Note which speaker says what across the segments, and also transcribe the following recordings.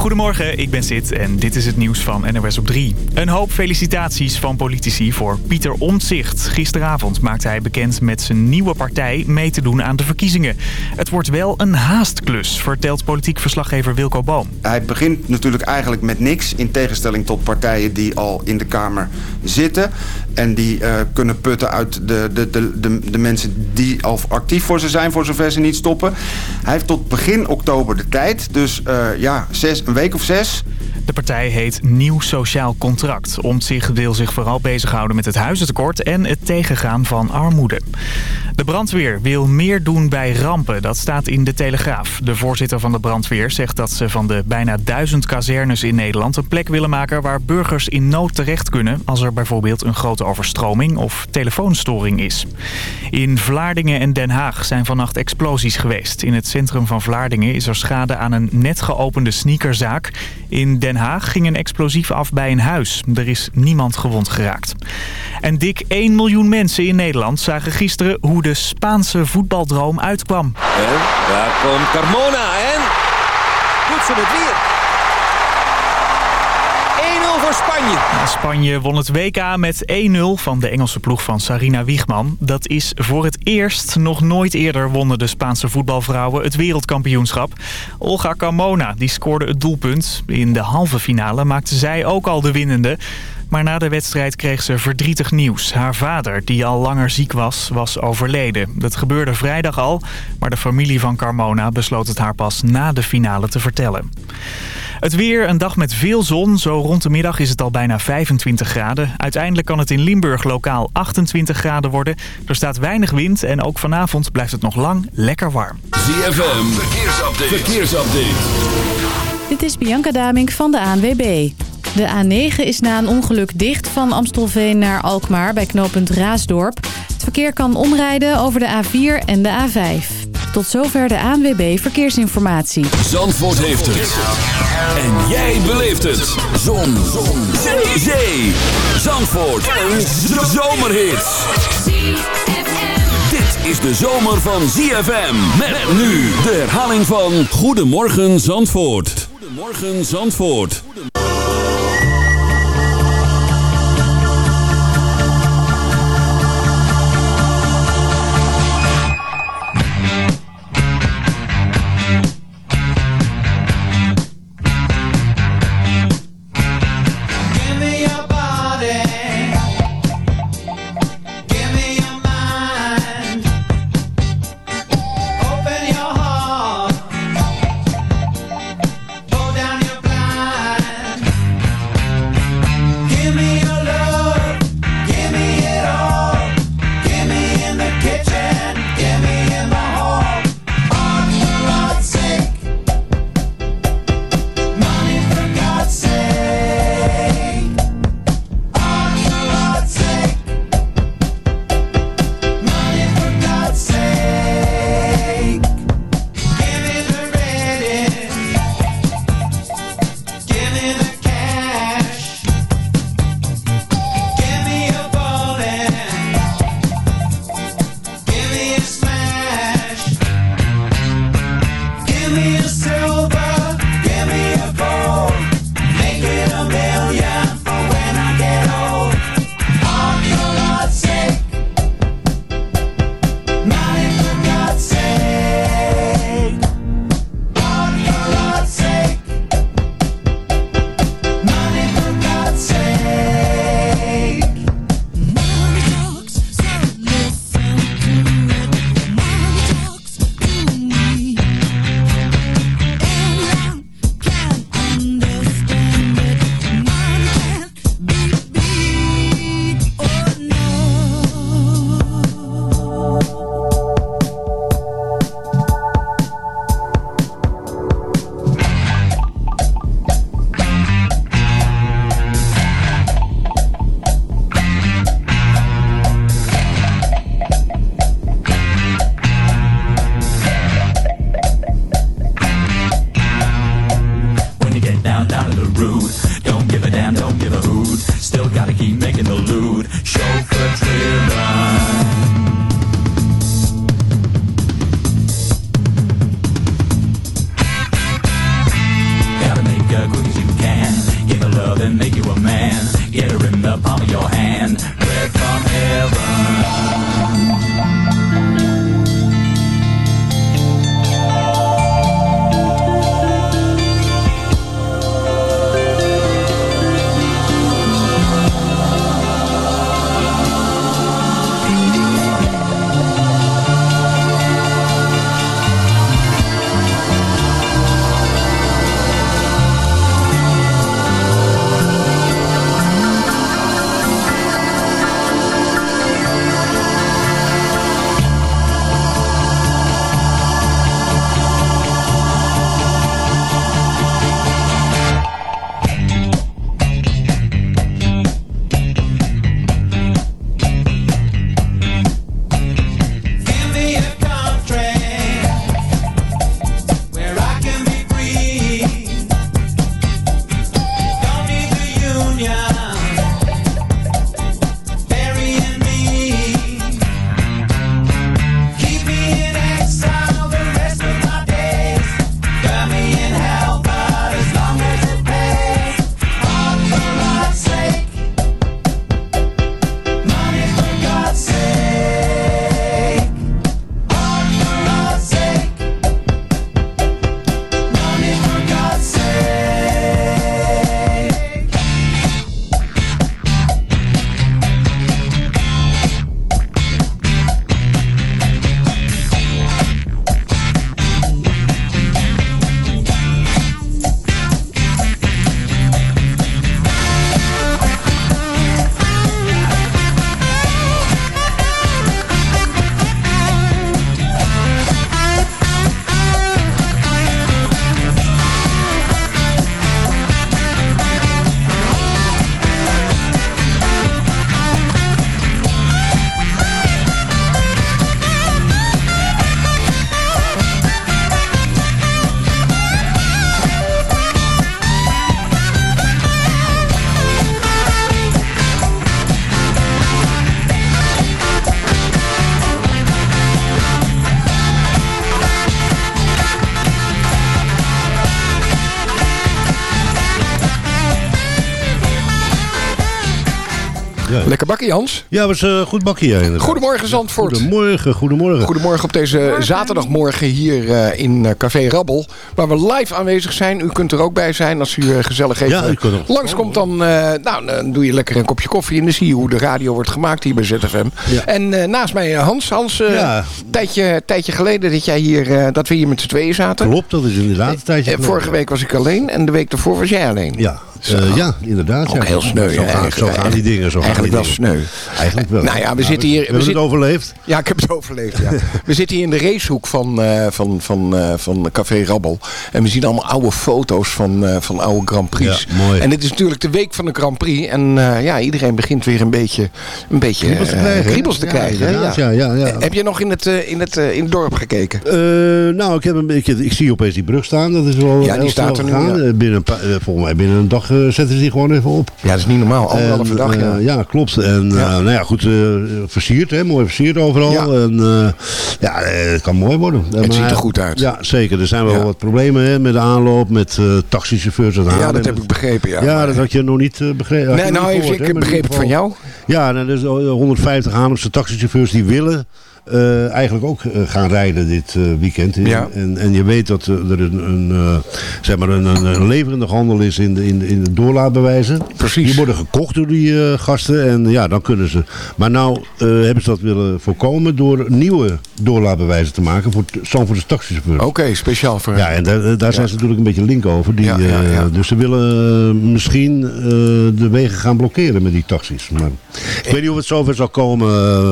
Speaker 1: Goedemorgen, ik ben Sid en dit is het nieuws van NOS op 3. Een hoop felicitaties van politici voor Pieter Omtzigt. Gisteravond maakte hij bekend met zijn nieuwe partij mee te doen aan de verkiezingen. Het wordt wel een haastklus, vertelt politiek verslaggever Wilco Boom.
Speaker 2: Hij begint natuurlijk eigenlijk met niks... in tegenstelling tot partijen die al in de Kamer zitten... en die uh, kunnen putten uit de, de, de, de, mensen die al actief voor ze zijn... voor zover ze niet stoppen. Hij heeft tot begin oktober de tijd, dus uh, ja, zes een week of zes.
Speaker 1: De partij heet Nieuw Sociaal Contract. Omtzigt wil zich vooral bezighouden met het huizentekort en het tegengaan van armoede. De brandweer wil meer doen bij rampen. Dat staat in de Telegraaf. De voorzitter van de brandweer zegt dat ze van de bijna duizend kazernes in Nederland... een plek willen maken waar burgers in nood terecht kunnen... als er bijvoorbeeld een grote overstroming of telefoonstoring is. In Vlaardingen en Den Haag zijn vannacht explosies geweest. In het centrum van Vlaardingen is er schade aan een net geopende In Den Haag ging een explosief af bij een huis. Er is niemand gewond geraakt. En dik 1 miljoen mensen in Nederland zagen gisteren hoe de Spaanse voetbaldroom uitkwam.
Speaker 3: En daar komt Carmona en doet ze het weer. 1-0 voor Spanje.
Speaker 1: Spanje won het WK met 1-0 van de Engelse ploeg van Sarina Wiegman. Dat is voor het eerst. Nog nooit eerder wonnen de Spaanse voetbalvrouwen het wereldkampioenschap. Olga Carmona die scoorde het doelpunt. In de halve finale maakte zij ook al de winnende. Maar na de wedstrijd kreeg ze verdrietig nieuws. Haar vader, die al langer ziek was, was overleden. Dat gebeurde vrijdag al, maar de familie van Carmona besloot het haar pas na de finale te vertellen. Het weer, een dag met veel zon. Zo rond de middag is het al bijna 25 graden. Uiteindelijk kan het in Limburg lokaal 28 graden worden. Er staat weinig wind en ook vanavond blijft het nog lang lekker warm.
Speaker 4: ZFM, verkeersupdate. verkeersupdate.
Speaker 5: Dit is Bianca Damink van de ANWB. De A9 is na een ongeluk dicht van Amstelveen naar Alkmaar bij knooppunt Raasdorp. Het verkeer kan omrijden over de A4 en de A5. Tot zover de ANWB Verkeersinformatie.
Speaker 4: Zandvoort heeft het. En jij beleeft het. Zon. Zon. Zee. Zandvoort. Een zomerhit. Dit is de zomer van ZFM. Met nu de herhaling van Goedemorgen Zandvoort. Goedemorgen Zandvoort.
Speaker 6: Lekker bakken, Jans.
Speaker 7: Ja, was een goed bakje. ja, inderdaad.
Speaker 6: Goedemorgen, Zandvoort.
Speaker 7: Goedemorgen, goedemorgen.
Speaker 6: Goedemorgen op deze zaterdagmorgen hier eh, in eh, Café Rabbel. Waar we live aanwezig zijn. U kunt er ook bij zijn als u eh, gezellig even
Speaker 7: Ja, u kunt er-
Speaker 6: langskomt. Dan, eh, nou, dan doe je lekker een kopje koffie en dan zie je hoe de radio wordt gemaakt hier bij ZFM.
Speaker 7: Ja.
Speaker 6: En eh, naast mij eh, Hans. Hans, eh,
Speaker 7: Ja.
Speaker 6: tijdje, tijdje geleden dat, jij hier, eh, dat we hier met z'n tweeën zaten.
Speaker 7: Klopt, dat is inderdaad een tijdje
Speaker 6: Eh,
Speaker 7: geleden.
Speaker 6: vorige week was ik alleen en de week daarvoor was jij alleen.
Speaker 7: Ja, eh, ja inderdaad.
Speaker 6: Ook
Speaker 7: ja.
Speaker 6: heel sneu.
Speaker 7: Zo gaan, zo gaan die dingen. Zo gaan
Speaker 6: eigenlijk wel
Speaker 7: dingen.
Speaker 6: sneu.
Speaker 7: Eigenlijk wel.
Speaker 6: Nou ja, we zitten hier-
Speaker 7: We,
Speaker 6: we
Speaker 7: hebben
Speaker 6: zitten-
Speaker 7: het overleefd.
Speaker 6: Ja, ik heb het overleefd. Ja. we zitten hier in de racehoek van, eh, van, van, eh, van Café Rabbel. En we zien allemaal oude foto's van, van oude Grand Prix.
Speaker 7: Ja, mooi.
Speaker 6: En dit is natuurlijk de week van de Grand Prix. En ja, iedereen begint weer een beetje, een beetje
Speaker 7: Kriebels te krijgen,
Speaker 6: kriebels te krijgen.
Speaker 7: Ja, ja, ja.
Speaker 6: Heb je nog in het, in het, in het dorp gekeken?
Speaker 7: Nou, ik, heb een beetje, ik zie opeens die brug staan. Dat is wel
Speaker 6: Ja, die staat er nu,
Speaker 7: Binnen volgens mij binnen een dag zetten ze die gewoon even op.
Speaker 6: Ja, dat is niet normaal. Anderhalve dag, ja.
Speaker 7: eh, ja, klopt. En
Speaker 6: Ja.
Speaker 7: eh, nou ja, goed, eh, versierd, hè, mooi versierd overal.
Speaker 6: Ja.
Speaker 7: En eh, ja, eh, het kan mooi worden. Eh,
Speaker 6: Het ziet er goed uit.
Speaker 7: Ja, zeker. Er zijn wel
Speaker 6: Ja.
Speaker 7: wat problemen hè, met de aanloop, met eh taxichauffeurs. en
Speaker 6: ja, dat heb ik begrepen, ja.
Speaker 7: Ja,
Speaker 6: Maar-
Speaker 7: dat had je nog niet eh, begrepen.
Speaker 6: Nee, nou,
Speaker 7: gehoord,
Speaker 6: ik
Speaker 7: hè, in
Speaker 6: begreep het van jou.
Speaker 7: Ja, nou, dus eh, 150 Haarlemse taxichauffeurs die willen eh, eigenlijk ook eh, gaan rijden dit eh, weekend.
Speaker 6: Ja.
Speaker 7: En, en je weet dat er een, een, zeg maar een, een, handel is in de, in, de- in de doorlaatbewijzen.
Speaker 6: Precies.
Speaker 7: Die worden gekocht door die gasten en ja, dan kunnen ze. Maar nou hebben ze dat willen voorkomen door nieuwe doorlaatbewijzen te maken voor Zandvoortse taxichauffeurs.
Speaker 6: Oké, speciaal voor
Speaker 7: Ja, en daar, daar zijn ze natuurlijk een beetje link over. Die,
Speaker 6: Ja, ja, ja.
Speaker 7: dus ze willen misschien de wegen gaan blokkeren met die taxis. Maar ik weet niet of het zover zal komen.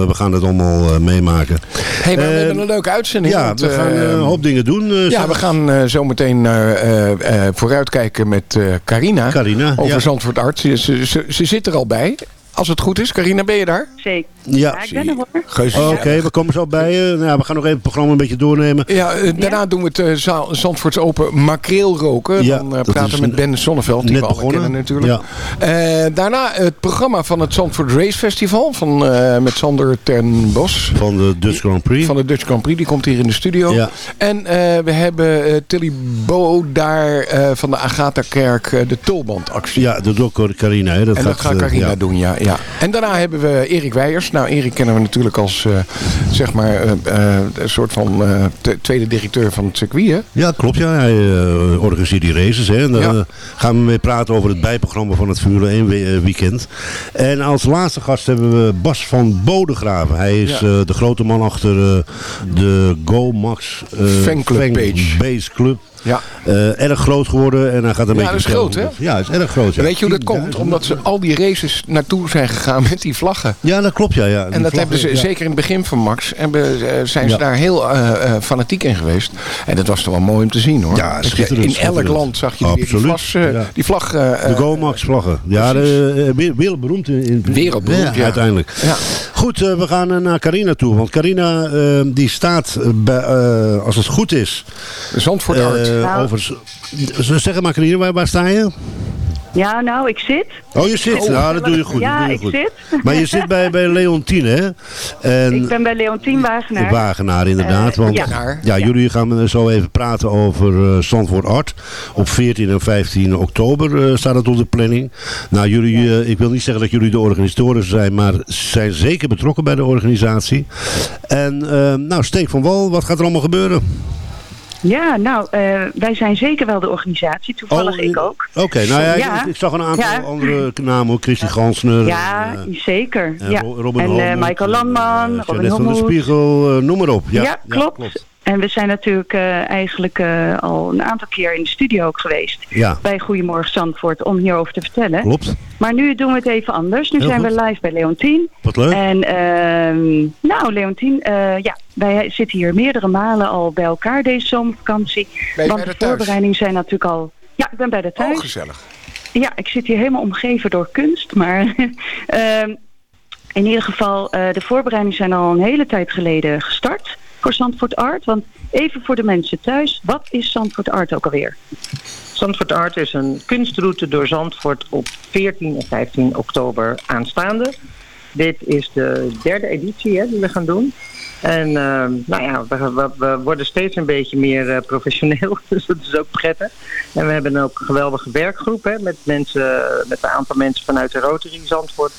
Speaker 7: We gaan het allemaal eh,
Speaker 6: Hey, maar we
Speaker 7: Eh,
Speaker 6: hebben een leuke uitzending.
Speaker 7: Ja,
Speaker 6: want,
Speaker 7: we gaan
Speaker 6: eh,
Speaker 7: een hoop dingen doen. eh,
Speaker 6: Ja, we gaan eh, zo meteen eh, eh, eh, vooruitkijken met eh, Carina.
Speaker 7: Carina,
Speaker 6: Over
Speaker 7: ja.
Speaker 6: Zandvoort Arts. Ze, ze, ze, ze zit er al bij. Als het goed is. Carina, ben je daar?
Speaker 8: Zeker.
Speaker 7: Ja.
Speaker 8: ik ben er hoor.
Speaker 7: Oké, we komen zo bij je. Nou, ja, we gaan nog even het programma een beetje doornemen.
Speaker 6: Ja, eh, daarna doen we het eh, Zaal- Zandvoorts Open makreel roken.
Speaker 7: Ja,
Speaker 6: Dan eh, praten we met Ben Sonneveld, die
Speaker 7: net
Speaker 6: we
Speaker 7: begonnen.
Speaker 6: kennen natuurlijk. Eh, daarna het programma van het Zandvoort Race Festival van, eh, met Sander ten Bos.
Speaker 7: Van de Dutch Grand Prix.
Speaker 6: Van de Dutch Grand Prix, die komt hier in de studio.
Speaker 7: Ja.
Speaker 6: En eh, we hebben eh, Tilly Bo daar eh, van de Agatha-kerk eh, de tulbandactie.
Speaker 7: Ja, dat doet ook Carina. Hè. Dat
Speaker 6: en dat gaat
Speaker 7: eh,
Speaker 6: Carina
Speaker 7: ja.
Speaker 6: doen, ja, ja. En daarna hebben we Erik Weijers. Nou, Erik kennen we natuurlijk als, eh, zeg maar, eh, eh, een soort van tweede directeur van het circuit, hè?
Speaker 7: Ja, klopt. Ja. Hij organiseert die races. Hè. En daar
Speaker 6: Ja.
Speaker 7: gaan we mee praten over het bijprogramma van het Formule 1 we- eh, weekend. En als laatste gast hebben we Bas van Bodegraven. Hij is
Speaker 6: Ja.
Speaker 7: de grote man achter de Go Max
Speaker 6: Fanclub page.
Speaker 7: Base Club.
Speaker 6: Ja.
Speaker 7: Eh, erg groot geworden en hij gaat een
Speaker 6: Ja,
Speaker 7: beetje...
Speaker 6: dat is groot, hè?
Speaker 7: Ja, het is erg groot. Ja.
Speaker 6: Weet je hoe dat komt?
Speaker 7: 10.000.
Speaker 6: Omdat ze al die races naartoe zijn gegaan met die vlaggen.
Speaker 7: Ja, dat klopt, ja. ja.
Speaker 6: En dat hebben ze
Speaker 7: ja.
Speaker 6: zeker in het begin van Max. Hebben, eh, zijn ze
Speaker 7: Ja.
Speaker 6: daar heel eh, fanatiek in geweest. En dat was toch wel mooi om te zien hoor.
Speaker 7: Ja, schitterend,
Speaker 6: in elk land zag je die,
Speaker 7: Absoluut,
Speaker 6: vlas,
Speaker 7: ja.
Speaker 6: die vlag.
Speaker 7: De Go Max vlaggen. Ja, de, wereldberoemd. In, in-
Speaker 6: Wereldberoemd, ja.
Speaker 7: Uiteindelijk.
Speaker 6: Ja.
Speaker 7: Goed, we gaan naar Carina toe. Want Carina die staat, bij, als het goed is...
Speaker 6: Zandvoort Art.
Speaker 8: Nou.
Speaker 7: over, zeg maar Carina, waar, waar sta je?
Speaker 8: Ja, nou, ik zit.
Speaker 7: Oh, je zit.
Speaker 8: Oh.
Speaker 7: nou, dat doe je goed.
Speaker 8: Ja,
Speaker 7: dat doe je
Speaker 8: ik
Speaker 7: goed.
Speaker 8: zit.
Speaker 7: Maar je zit bij, bij Leontine, hè? En,
Speaker 8: Ik ben bij Leontien Wagenaar.
Speaker 7: Wagenaar, inderdaad.
Speaker 8: Eh,
Speaker 7: want
Speaker 8: ja.
Speaker 7: ja. jullie gaan zo even praten over eh Zandvoort Art. Op 14 en 15 oktober eh, staat het op de planning. Nou, jullie, eh, ik wil niet zeggen dat jullie de organisatoren zijn, maar zijn zeker betrokken bij de organisatie. En, eh, nou, Steek van Wal, wat gaat er allemaal gebeuren?
Speaker 8: Ja, nou, eh, wij zijn zeker wel de organisatie. Toevallig
Speaker 7: Oh,
Speaker 8: ik ook.
Speaker 7: Oké, nou ja,
Speaker 8: Ja.
Speaker 7: Ik, ik zag een aantal
Speaker 8: Ja.
Speaker 7: andere namen, Christy Gansner.
Speaker 8: Ja,
Speaker 7: en,
Speaker 8: zeker.
Speaker 7: en
Speaker 8: ja.
Speaker 7: Robin
Speaker 8: en Michael Landman, Robin
Speaker 7: Jeannette van
Speaker 8: Holmoed.
Speaker 7: Spiegel, eh, noem maar op. Ja,
Speaker 8: Ja, klopt. En we zijn natuurlijk eh, eigenlijk eh, al een aantal keer in de studio ook geweest.
Speaker 7: Ja.
Speaker 8: Bij Goedemorgen Zandvoort om hierover te vertellen.
Speaker 7: Klopt.
Speaker 8: Maar nu doen we het even anders. Nu
Speaker 7: Heel
Speaker 8: zijn
Speaker 7: goed.
Speaker 8: we live bij Leontien.
Speaker 7: Wat leuk.
Speaker 8: En ehm, nou, Leontien, eh, ja, wij zitten hier meerdere malen al bij elkaar deze zomervakantie.
Speaker 6: Ben je
Speaker 8: Want
Speaker 6: bij
Speaker 8: de
Speaker 6: de
Speaker 8: voorbereidingen zijn natuurlijk al... Ja, ik ben bij de thuis.
Speaker 6: Oh, gezellig.
Speaker 8: Ja, ik zit hier helemaal omgeven door kunst. Maar ehm, in ieder geval, eh, de voorbereidingen zijn al een hele tijd geleden gestart voor Zandvoort Art. Want even voor de mensen thuis, wat is Zandvoort Art ook alweer?
Speaker 9: Zandvoort Art is een kunstroute door Zandvoort op 14 en 15 oktober aanstaande. Dit is de derde editie hè, die we gaan doen. En ehm, nou ja, we, we- worden steeds een beetje meer eh, professioneel, dus dat is ook prettig. En we hebben ook een geweldige werkgroep hè, met, mensen, met een aantal mensen vanuit de Rotary Zandvoort.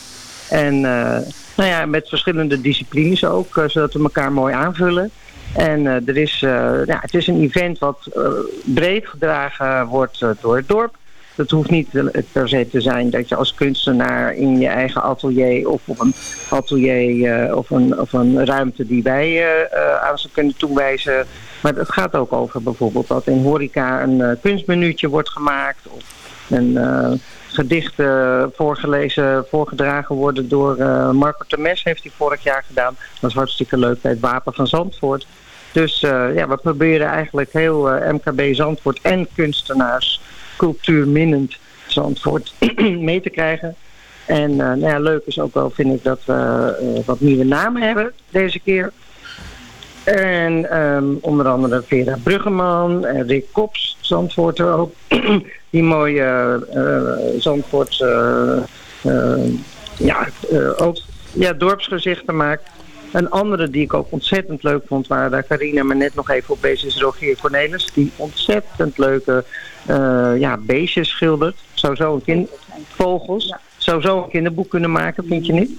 Speaker 9: En eh, nou ja, met verschillende disciplines ook, eh, zodat we elkaar mooi aanvullen. En eh, er is, ja, het is een event wat breed gedragen wordt door het dorp. Het hoeft niet per se te zijn dat je als kunstenaar in je eigen atelier of op een atelier of, een, of een ruimte die wij aan ze kunnen toewijzen. Maar het gaat ook over bijvoorbeeld dat in horeca een kunstmenuutje wordt gemaakt of een eh, gedicht eh, voorgelezen, voorgedragen worden door eh, Marco Temes heeft hij vorig jaar gedaan. Dat is hartstikke leuk bij het Wapen van Zandvoort. Dus eh, ja, we proberen eigenlijk heel MKB Zandvoort en kunstenaars cultuurminnend Zandvoort mee te krijgen. En nou ja, leuk is ook wel, vind ik, dat we wat nieuwe namen hebben deze keer. En ehm, onder andere Vera Bruggeman Rick Kops, Zandvoorter ook. Die mooie Zandvoort eh, ja, ook ja, dorpsgezichten maakt. Een andere die ik ook ontzettend leuk vond, waar Carina me net nog even op bezig is, Rogier Cornelis. Die ontzettend leuke ja, beestjes schildert. Zo een kind, vogels. Zou zo een kinderboek kunnen maken, vind je niet?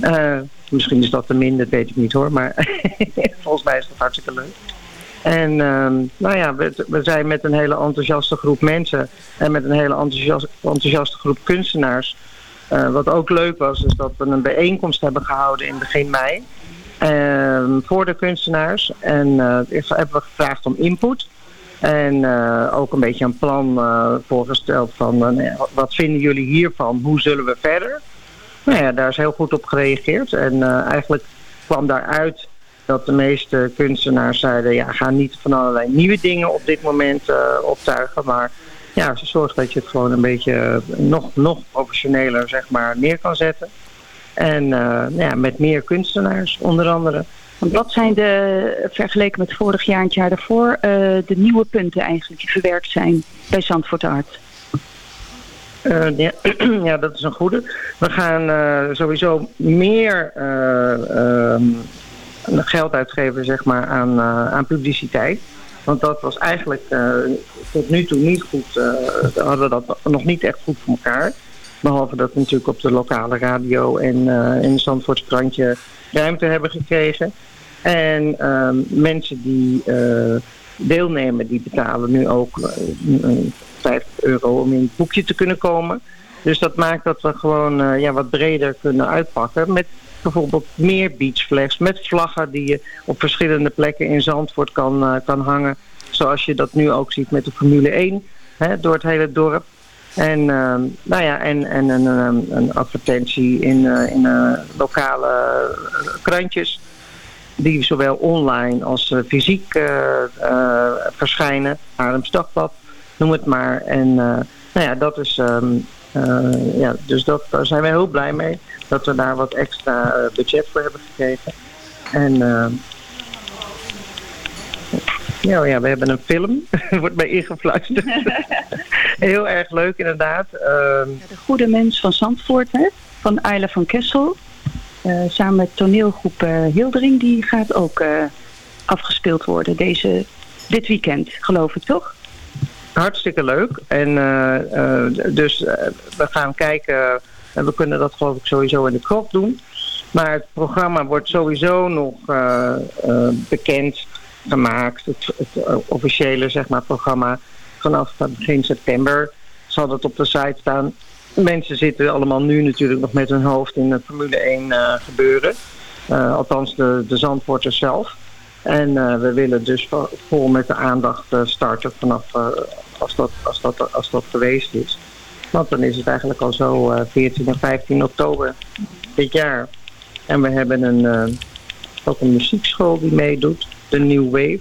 Speaker 9: Eh, misschien is dat te min, dat weet ik niet hoor. Maar volgens mij is dat hartstikke leuk. En ehm, nou ja, we, zijn met een hele enthousiaste groep mensen en met een hele enthousiaste, enthousiaste groep kunstenaars. Eh, wat ook leuk was, is dat we een bijeenkomst hebben gehouden in begin mei. ehm, voor de kunstenaars. En eerst hebben we gevraagd om input. En eh, ook een beetje een plan eh, voorgesteld van eh, nou wat vinden jullie hiervan? Hoe zullen we verder? Nou ja, daar is heel goed op gereageerd. En eigenlijk kwam daaruit dat de meeste kunstenaars zeiden... ja, ga niet van allerlei nieuwe dingen op dit moment optuigen... maar ja, zorg dat je het gewoon een beetje nog, nog professioneler zeg maar, neer kan zetten. En nou ja, met meer kunstenaars onder andere.
Speaker 8: Want wat zijn de, vergeleken met vorig jaar en het jaar daarvoor, eh, de nieuwe punten eigenlijk die verwerkt zijn bij Zandvoort Art?
Speaker 9: Eh, ja, ja, dat is een goede. We gaan eh, sowieso meer eh, ehm, geld uitgeven zeg maar, aan, aan publiciteit. Want dat was eigenlijk tot nu toe niet goed. hadden we dat nog niet echt goed voor elkaar. Behalve dat we natuurlijk op de lokale radio en in het Zandvoorts krantje ruimte hebben gekregen. En ehm, mensen die eh, deelnemen, die betalen nu ook eh, 50 euro om in het boekje te kunnen komen. Dus dat maakt dat we gewoon eh, ja, wat breder kunnen uitpakken. Met bijvoorbeeld meer beachflags. Met vlaggen die je op verschillende plekken in Zandvoort kan, eh, kan hangen. Zoals je dat nu ook ziet met de Formule 1 hè, door het hele dorp. En, ehm, nou ja, en, en een, een, een advertentie in, eh, in eh, lokale eh, krantjes. Die zowel online als eh, fysiek eh, eh, verschijnen. Haarlems Dagblad, noem het maar. En nou ja, dat is... ehm, eh, ja, dus dat, daar zijn we heel blij mee. Dat we daar wat extra budget voor hebben gekregen. En... ja, ja, we hebben een film. Er wordt mij ingefluisterd. Heel erg leuk inderdaad. Ehm,
Speaker 8: De Goede Mens van Zandvoort, hè? van Ayla van Kessel. Eh, samen met toneelgroep eh, Hildering, die gaat ook eh, afgespeeld worden deze, dit weekend, geloof ik toch?
Speaker 9: hartstikke leuk. En dus we gaan kijken. En we kunnen dat geloof ik sowieso in de krop doen. Maar het programma wordt sowieso nog eh, bekend gemaakt. Het, het officiële zeg maar, programma vanaf begin september zal dat op de site staan. Mensen zitten allemaal nu natuurlijk nog met hun hoofd in het Formule 1 eh, gebeuren. Eh, althans de, de Zandvoorters zelf. En eh, we willen dus vo- vol met de aandacht starten vanaf als, dat, als, dat, als dat geweest is. Want dan is het eigenlijk al zo eh 14 en 15 oktober dit jaar. En we hebben een, ook een muziekschool die meedoet, de New Wave.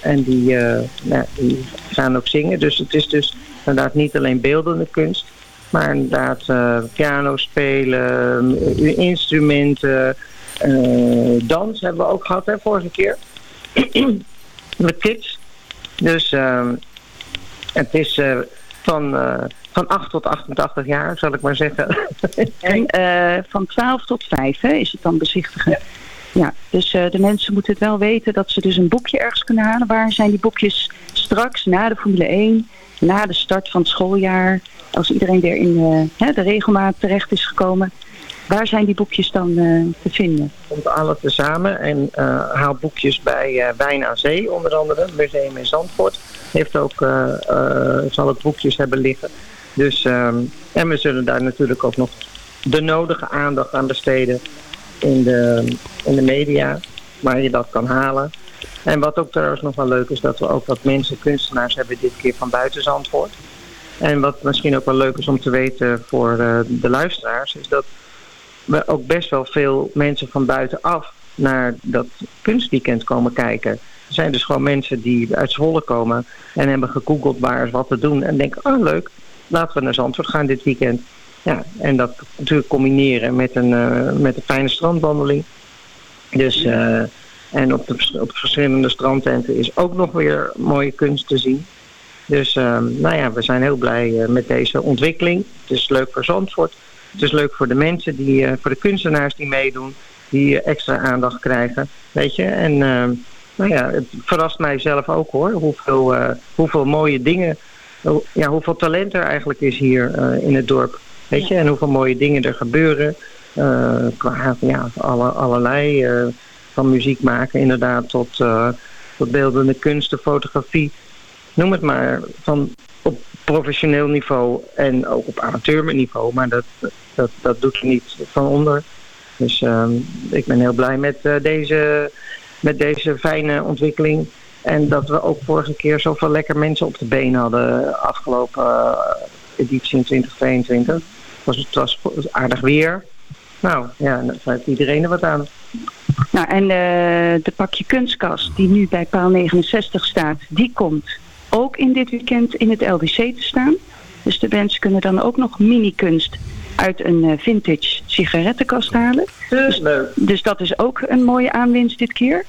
Speaker 9: En die, nou, die gaan ook zingen. Dus het is dus inderdaad niet alleen beeldende kunst. Maar inderdaad eh, piano spelen, eh, instrumenten, eh, dans hebben we ook gehad hè, vorige keer. Met kids. Dus ehm, het is van, van 8 tot 88 jaar, zal ik maar zeggen.
Speaker 8: En van 12 tot 5 hè, is het dan bezichtigen. Ja, dus de mensen moeten het wel weten dat ze dus een boekje ergens kunnen halen. Waar zijn die boekjes straks na de Formule 1, na de start van het schooljaar, als iedereen weer in eh, de regelmaat terecht is gekomen. Waar zijn die boekjes dan eh, te vinden?
Speaker 9: Komt alle tezamen en eh, haal boekjes bij Wijn aan Zee, onder andere. Museum in Zandvoort heeft ook, zal ook boekjes hebben liggen. Dus, ehm, en we zullen daar natuurlijk ook nog de nodige aandacht aan besteden in de, in de media, waar je dat kan halen. En wat ook trouwens nog wel leuk is, dat we ook wat mensen, kunstenaars hebben dit keer van buiten Zandvoort. En wat misschien ook wel leuk is om te weten voor eh, de luisteraars, is dat we ook best wel veel mensen van buitenaf naar dat kunstweekend komen kijken. Er zijn dus gewoon mensen die uit Zwolle komen en hebben gegoogeld waar is wat te doen. En denken, oh leuk, laten we naar Zandvoort gaan dit weekend. Ja, en dat natuurlijk combineren met een, eh, met een fijne strandwandeling. Dus, eh, en op de, op verschillende strandtenten is ook nog weer mooie kunst te zien. Dus ehm, nou ja, we zijn heel blij eh, met deze ontwikkeling. Het is leuk voor Zandvoort. Het is leuk voor de mensen, die, eh, voor de kunstenaars die meedoen, die eh, extra aandacht krijgen. Weet je, en ehm, nou ja, het verrast mij zelf ook hoor, hoeveel, hoeveel mooie dingen, hoe- ja, hoeveel talent er eigenlijk is hier in het dorp. Weet je, en hoeveel mooie dingen er gebeuren. qua ja, alle, allerlei, van muziek maken inderdaad tot, tot beeldende kunsten, fotografie noem het maar, van op professioneel niveau en ook op amateurniveau. Maar dat, dat, dat doet er niet van onder. Dus ehm, ik ben heel blij met, eh, deze, met deze fijne ontwikkeling. En dat we ook vorige keer zoveel lekker mensen op de been hadden afgelopen eh, editie in 2022. Het was, het was aardig weer. Nou ja, daar heeft iedereen er wat aan.
Speaker 8: Nou, en eh, de pakje kunstkast die nu bij paal 69 staat, die komt ook in dit weekend in het LDC te staan. Dus de mensen kunnen dan ook nog mini-kunst uit een eh, vintage sigarettenkast halen.
Speaker 9: Dus.
Speaker 8: Dus dat is ook een mooie aanwinst dit keer.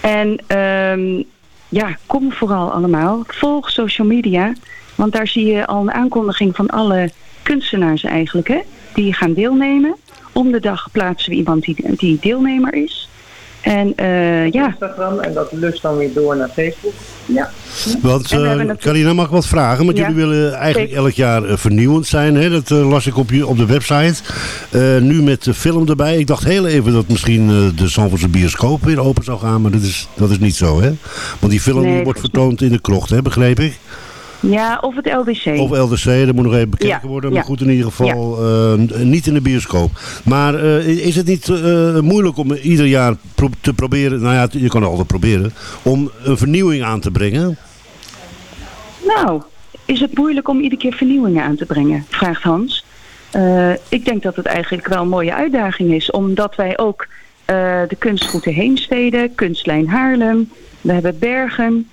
Speaker 8: En ehm, ja, kom vooral allemaal. Volg social media. Want daar zie je al een aankondiging van alle kunstenaars eigenlijk. Hè, die gaan deelnemen. Om de dag plaatsen we iemand die, die deelnemer is. En eh, ja,
Speaker 9: Instagram en dat lust dan weer door naar Facebook. Ja.
Speaker 7: Want, eh,
Speaker 8: natuurlijk-
Speaker 7: Carina, mag ik wat vragen? Want
Speaker 8: Ja,
Speaker 7: jullie willen eigenlijk elk jaar eh, vernieuwend zijn. Hè? Dat las ik op, je, op de website. Eh, nu met de film erbij. Ik dacht heel even dat misschien eh, de Zandvoortse bioscoop weer open zou gaan. Maar dat is, dat is niet zo, hè? Want die film
Speaker 8: Nee,
Speaker 7: wordt vertoond in de krocht, hè? begreep ik?
Speaker 8: Ja, of het LDC.
Speaker 7: Of LDC, dat moet nog even bekeken
Speaker 8: Ja,
Speaker 7: worden. Maar
Speaker 8: ja.
Speaker 7: goed, in ieder geval eh, niet in de bioscoop. Maar eh, is het niet eh, moeilijk om ieder jaar pro- te proberen... Nou ja, je kan het altijd proberen. Om een vernieuwing aan te brengen?
Speaker 8: Nou, is het moeilijk om iedere keer vernieuwingen aan te brengen? Vraagt Hans. Ik denk dat het eigenlijk wel een mooie uitdaging is. Omdat wij ook de kunstroute Heemstede, Kunstlijn Haarlem, we hebben Bergen.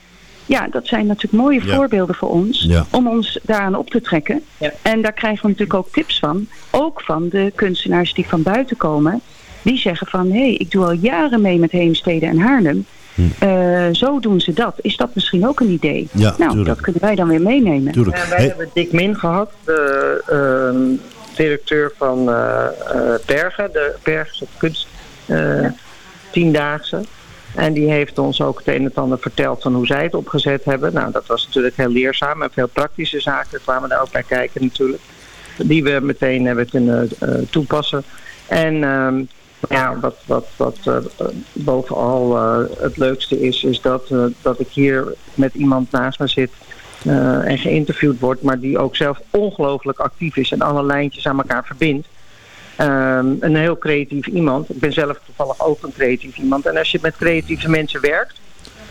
Speaker 8: Ja, dat zijn natuurlijk mooie
Speaker 7: Ja.
Speaker 8: voorbeelden voor ons.
Speaker 7: Ja.
Speaker 8: Om ons daaraan op te trekken.
Speaker 9: Ja.
Speaker 8: En daar krijgen we natuurlijk ook tips van. Ook van de kunstenaars die van buiten komen. Die zeggen van, hé, hey, ik doe al jaren mee met Heemstede en Haarlem. Eh, zo doen ze dat. Is dat misschien ook een idee?
Speaker 7: Hm. Ja,
Speaker 8: nou,
Speaker 7: tuurlijk.
Speaker 8: dat kunnen wij dan weer meenemen.
Speaker 7: Tuurlijk.
Speaker 9: En wij
Speaker 7: Hey,
Speaker 9: hebben Dick Min gehad, de ehm, directeur van eh, eh, Bergen, de Bergse kunst eh, tiendaagse. En die heeft ons ook het een en ander verteld van hoe zij het opgezet hebben. Nou, dat was natuurlijk heel leerzaam en veel praktische zaken kwamen daar ook bij kijken natuurlijk. Die we meteen hebben kunnen eh, toepassen. En ehm, ja, wat, wat, wat eh, bovenal eh, het leukste is, is dat, dat ik hier met iemand naast me zit en geïnterviewd wordt, maar die ook zelf ongelooflijk actief is en alle lijntjes aan elkaar verbindt. Ehm, een heel creatief iemand. Ik ben zelf toevallig ook een creatief iemand. En als je met creatieve mensen werkt,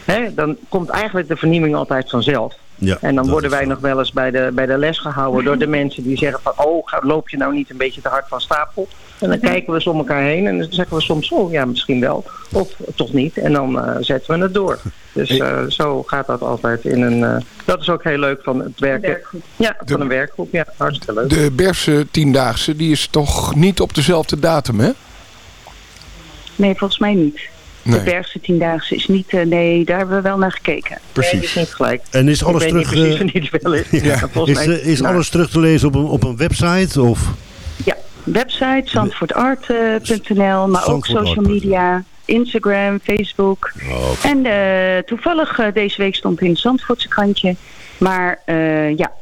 Speaker 9: hè, dan komt eigenlijk de vernieuwing altijd vanzelf.
Speaker 7: Ja,
Speaker 9: En dan worden wij
Speaker 7: zo.
Speaker 9: nog wel eens bij de, bij de les gehouden door de mensen die zeggen van... oh, ga- loop je nou niet een beetje te hard van stapel? En dan kijken we eens om elkaar heen en dan zeggen we soms... oh ja, misschien wel. Of toch niet. En dan eh, zetten we het door. Dus eh, zo gaat dat altijd in een... eh, dat is ook heel leuk van het werken. Ja, van een werkgroep. Ja, hartstikke leuk.
Speaker 6: De Bergse tiendaagse, die is toch niet op dezelfde datum, hè?
Speaker 8: Nee, volgens mij niet.
Speaker 6: Nee.
Speaker 8: De Bergse Tiendaagse is niet... eh, nee, daar hebben we wel naar gekeken.
Speaker 9: Nee, die is niet gelijk.
Speaker 7: En is alles terug...
Speaker 9: niet precies
Speaker 7: eh,
Speaker 9: wanneer die wel is.
Speaker 6: Ja.
Speaker 9: Maar volgens
Speaker 7: is
Speaker 9: mij,
Speaker 7: eh, is
Speaker 9: nou,
Speaker 7: alles terug te lezen op een, op een website? Of?
Speaker 8: Ja, website zandvoortart.nl, maar ook social media, Instagram, Facebook.
Speaker 7: Oh.
Speaker 8: En eh, toevallig deze week stond in het Zandvoortse krantje. Maar eh, ja,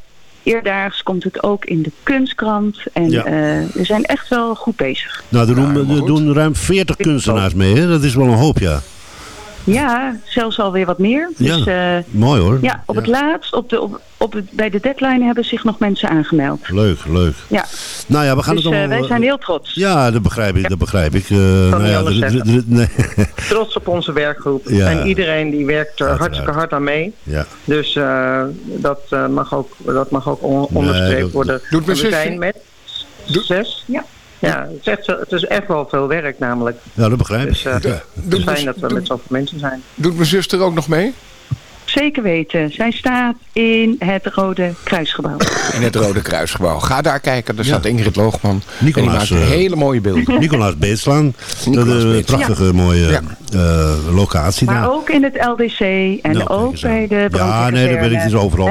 Speaker 8: eerdaags komt het ook in de kunstkrant. En
Speaker 7: Ja.
Speaker 8: eh, we zijn echt wel goed bezig.
Speaker 7: Nou, er doen, er doen ruim 40 kunstenaars mee, hè? Dat is wel een hoop, ja.
Speaker 8: Ja, zelfs alweer wat meer. Dus
Speaker 7: Ja.
Speaker 8: eh,
Speaker 7: Mooi hoor.
Speaker 8: ja, op het laatst, op de, op, op het, bij de deadline hebben zich nog mensen aangemeld.
Speaker 7: Leuk, leuk.
Speaker 8: Ja,
Speaker 7: Nou ja, we gaan
Speaker 8: dus
Speaker 7: het
Speaker 8: eh,
Speaker 7: allemaal...
Speaker 8: wij zijn heel trots.
Speaker 7: Ja, dat begrijp ik, dat begrijp ik. Eh, nou ja, nee.
Speaker 9: trots op onze werkgroep.
Speaker 7: Ja.
Speaker 9: En iedereen die werkt er hartstikke hard aan mee.
Speaker 7: ja.
Speaker 9: Dus eh, dat, eh, mag ook, dat mag ook on- onderstreept
Speaker 7: dat-
Speaker 9: worden.
Speaker 6: Doet
Speaker 9: we zijn met zes.
Speaker 8: Ja.
Speaker 9: Ja, het is, echt, zo- het is echt wel veel werk namelijk.
Speaker 7: ja, dat begrijp ik.
Speaker 9: Dus eh,
Speaker 6: Ja.
Speaker 9: het is fijn dat we met zoveel mensen zijn.
Speaker 6: Doet mijn zuster ook nog mee?
Speaker 8: Zeker weten. Zij staat in het Rode Kruisgebouw.
Speaker 6: In het Rode Kruisgebouw. Ga daar kijken, daar
Speaker 7: Ja.
Speaker 6: staat Ingrid Loogman.
Speaker 7: Nicolaas,
Speaker 6: en die maakt
Speaker 7: eh,
Speaker 6: hele mooie beelden.
Speaker 7: Nicolaas Beetslaan. Is een prachtige, mooie
Speaker 6: Ja.
Speaker 7: eh, locatie
Speaker 8: Maar
Speaker 7: daar.
Speaker 8: ook in het LDC en
Speaker 7: Nou,
Speaker 8: ook bij de
Speaker 7: Ja, nee, dat weet ik. Is overal.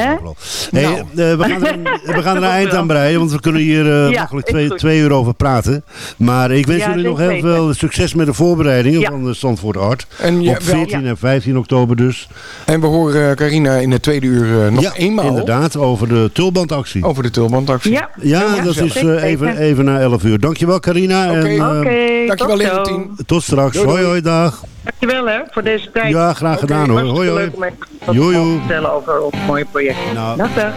Speaker 6: Nou.
Speaker 7: eh, we, gaan er, een- we gaan er een eind aan breien, want we kunnen hier eh,
Speaker 8: Ja,
Speaker 7: makkelijk twee, uur over praten. Maar ik wens
Speaker 8: Ja,
Speaker 7: jullie nog heel
Speaker 8: weten.
Speaker 7: veel succes met de voorbereidingen
Speaker 8: Ja.
Speaker 7: van de Stanford Art.
Speaker 6: En, je,
Speaker 7: Op 14 en 15 oktober dus.
Speaker 6: en we horen eh, Carina in het tweede uur eh, nog
Speaker 7: ja,
Speaker 6: eenmaal
Speaker 7: inderdaad, over de tulbandactie.
Speaker 6: over de tulbandactie.
Speaker 8: Ja,
Speaker 7: dat is eh, even, even na 11 uur. Dankjewel Carina.
Speaker 6: Oké.
Speaker 7: En, eh,
Speaker 8: oké.
Speaker 6: Dankjewel. Leontien.
Speaker 7: tot straks.
Speaker 6: Doei,
Speaker 7: hoi
Speaker 6: doei.
Speaker 7: hoi, dag.
Speaker 9: Dankjewel hè, voor deze tijd.
Speaker 7: Ja, graag gedaan hoor. Hoi hoi.
Speaker 9: leuk om even te
Speaker 7: joe.
Speaker 9: vertellen over ons mooie project.
Speaker 7: Nou,
Speaker 8: Dag, dag.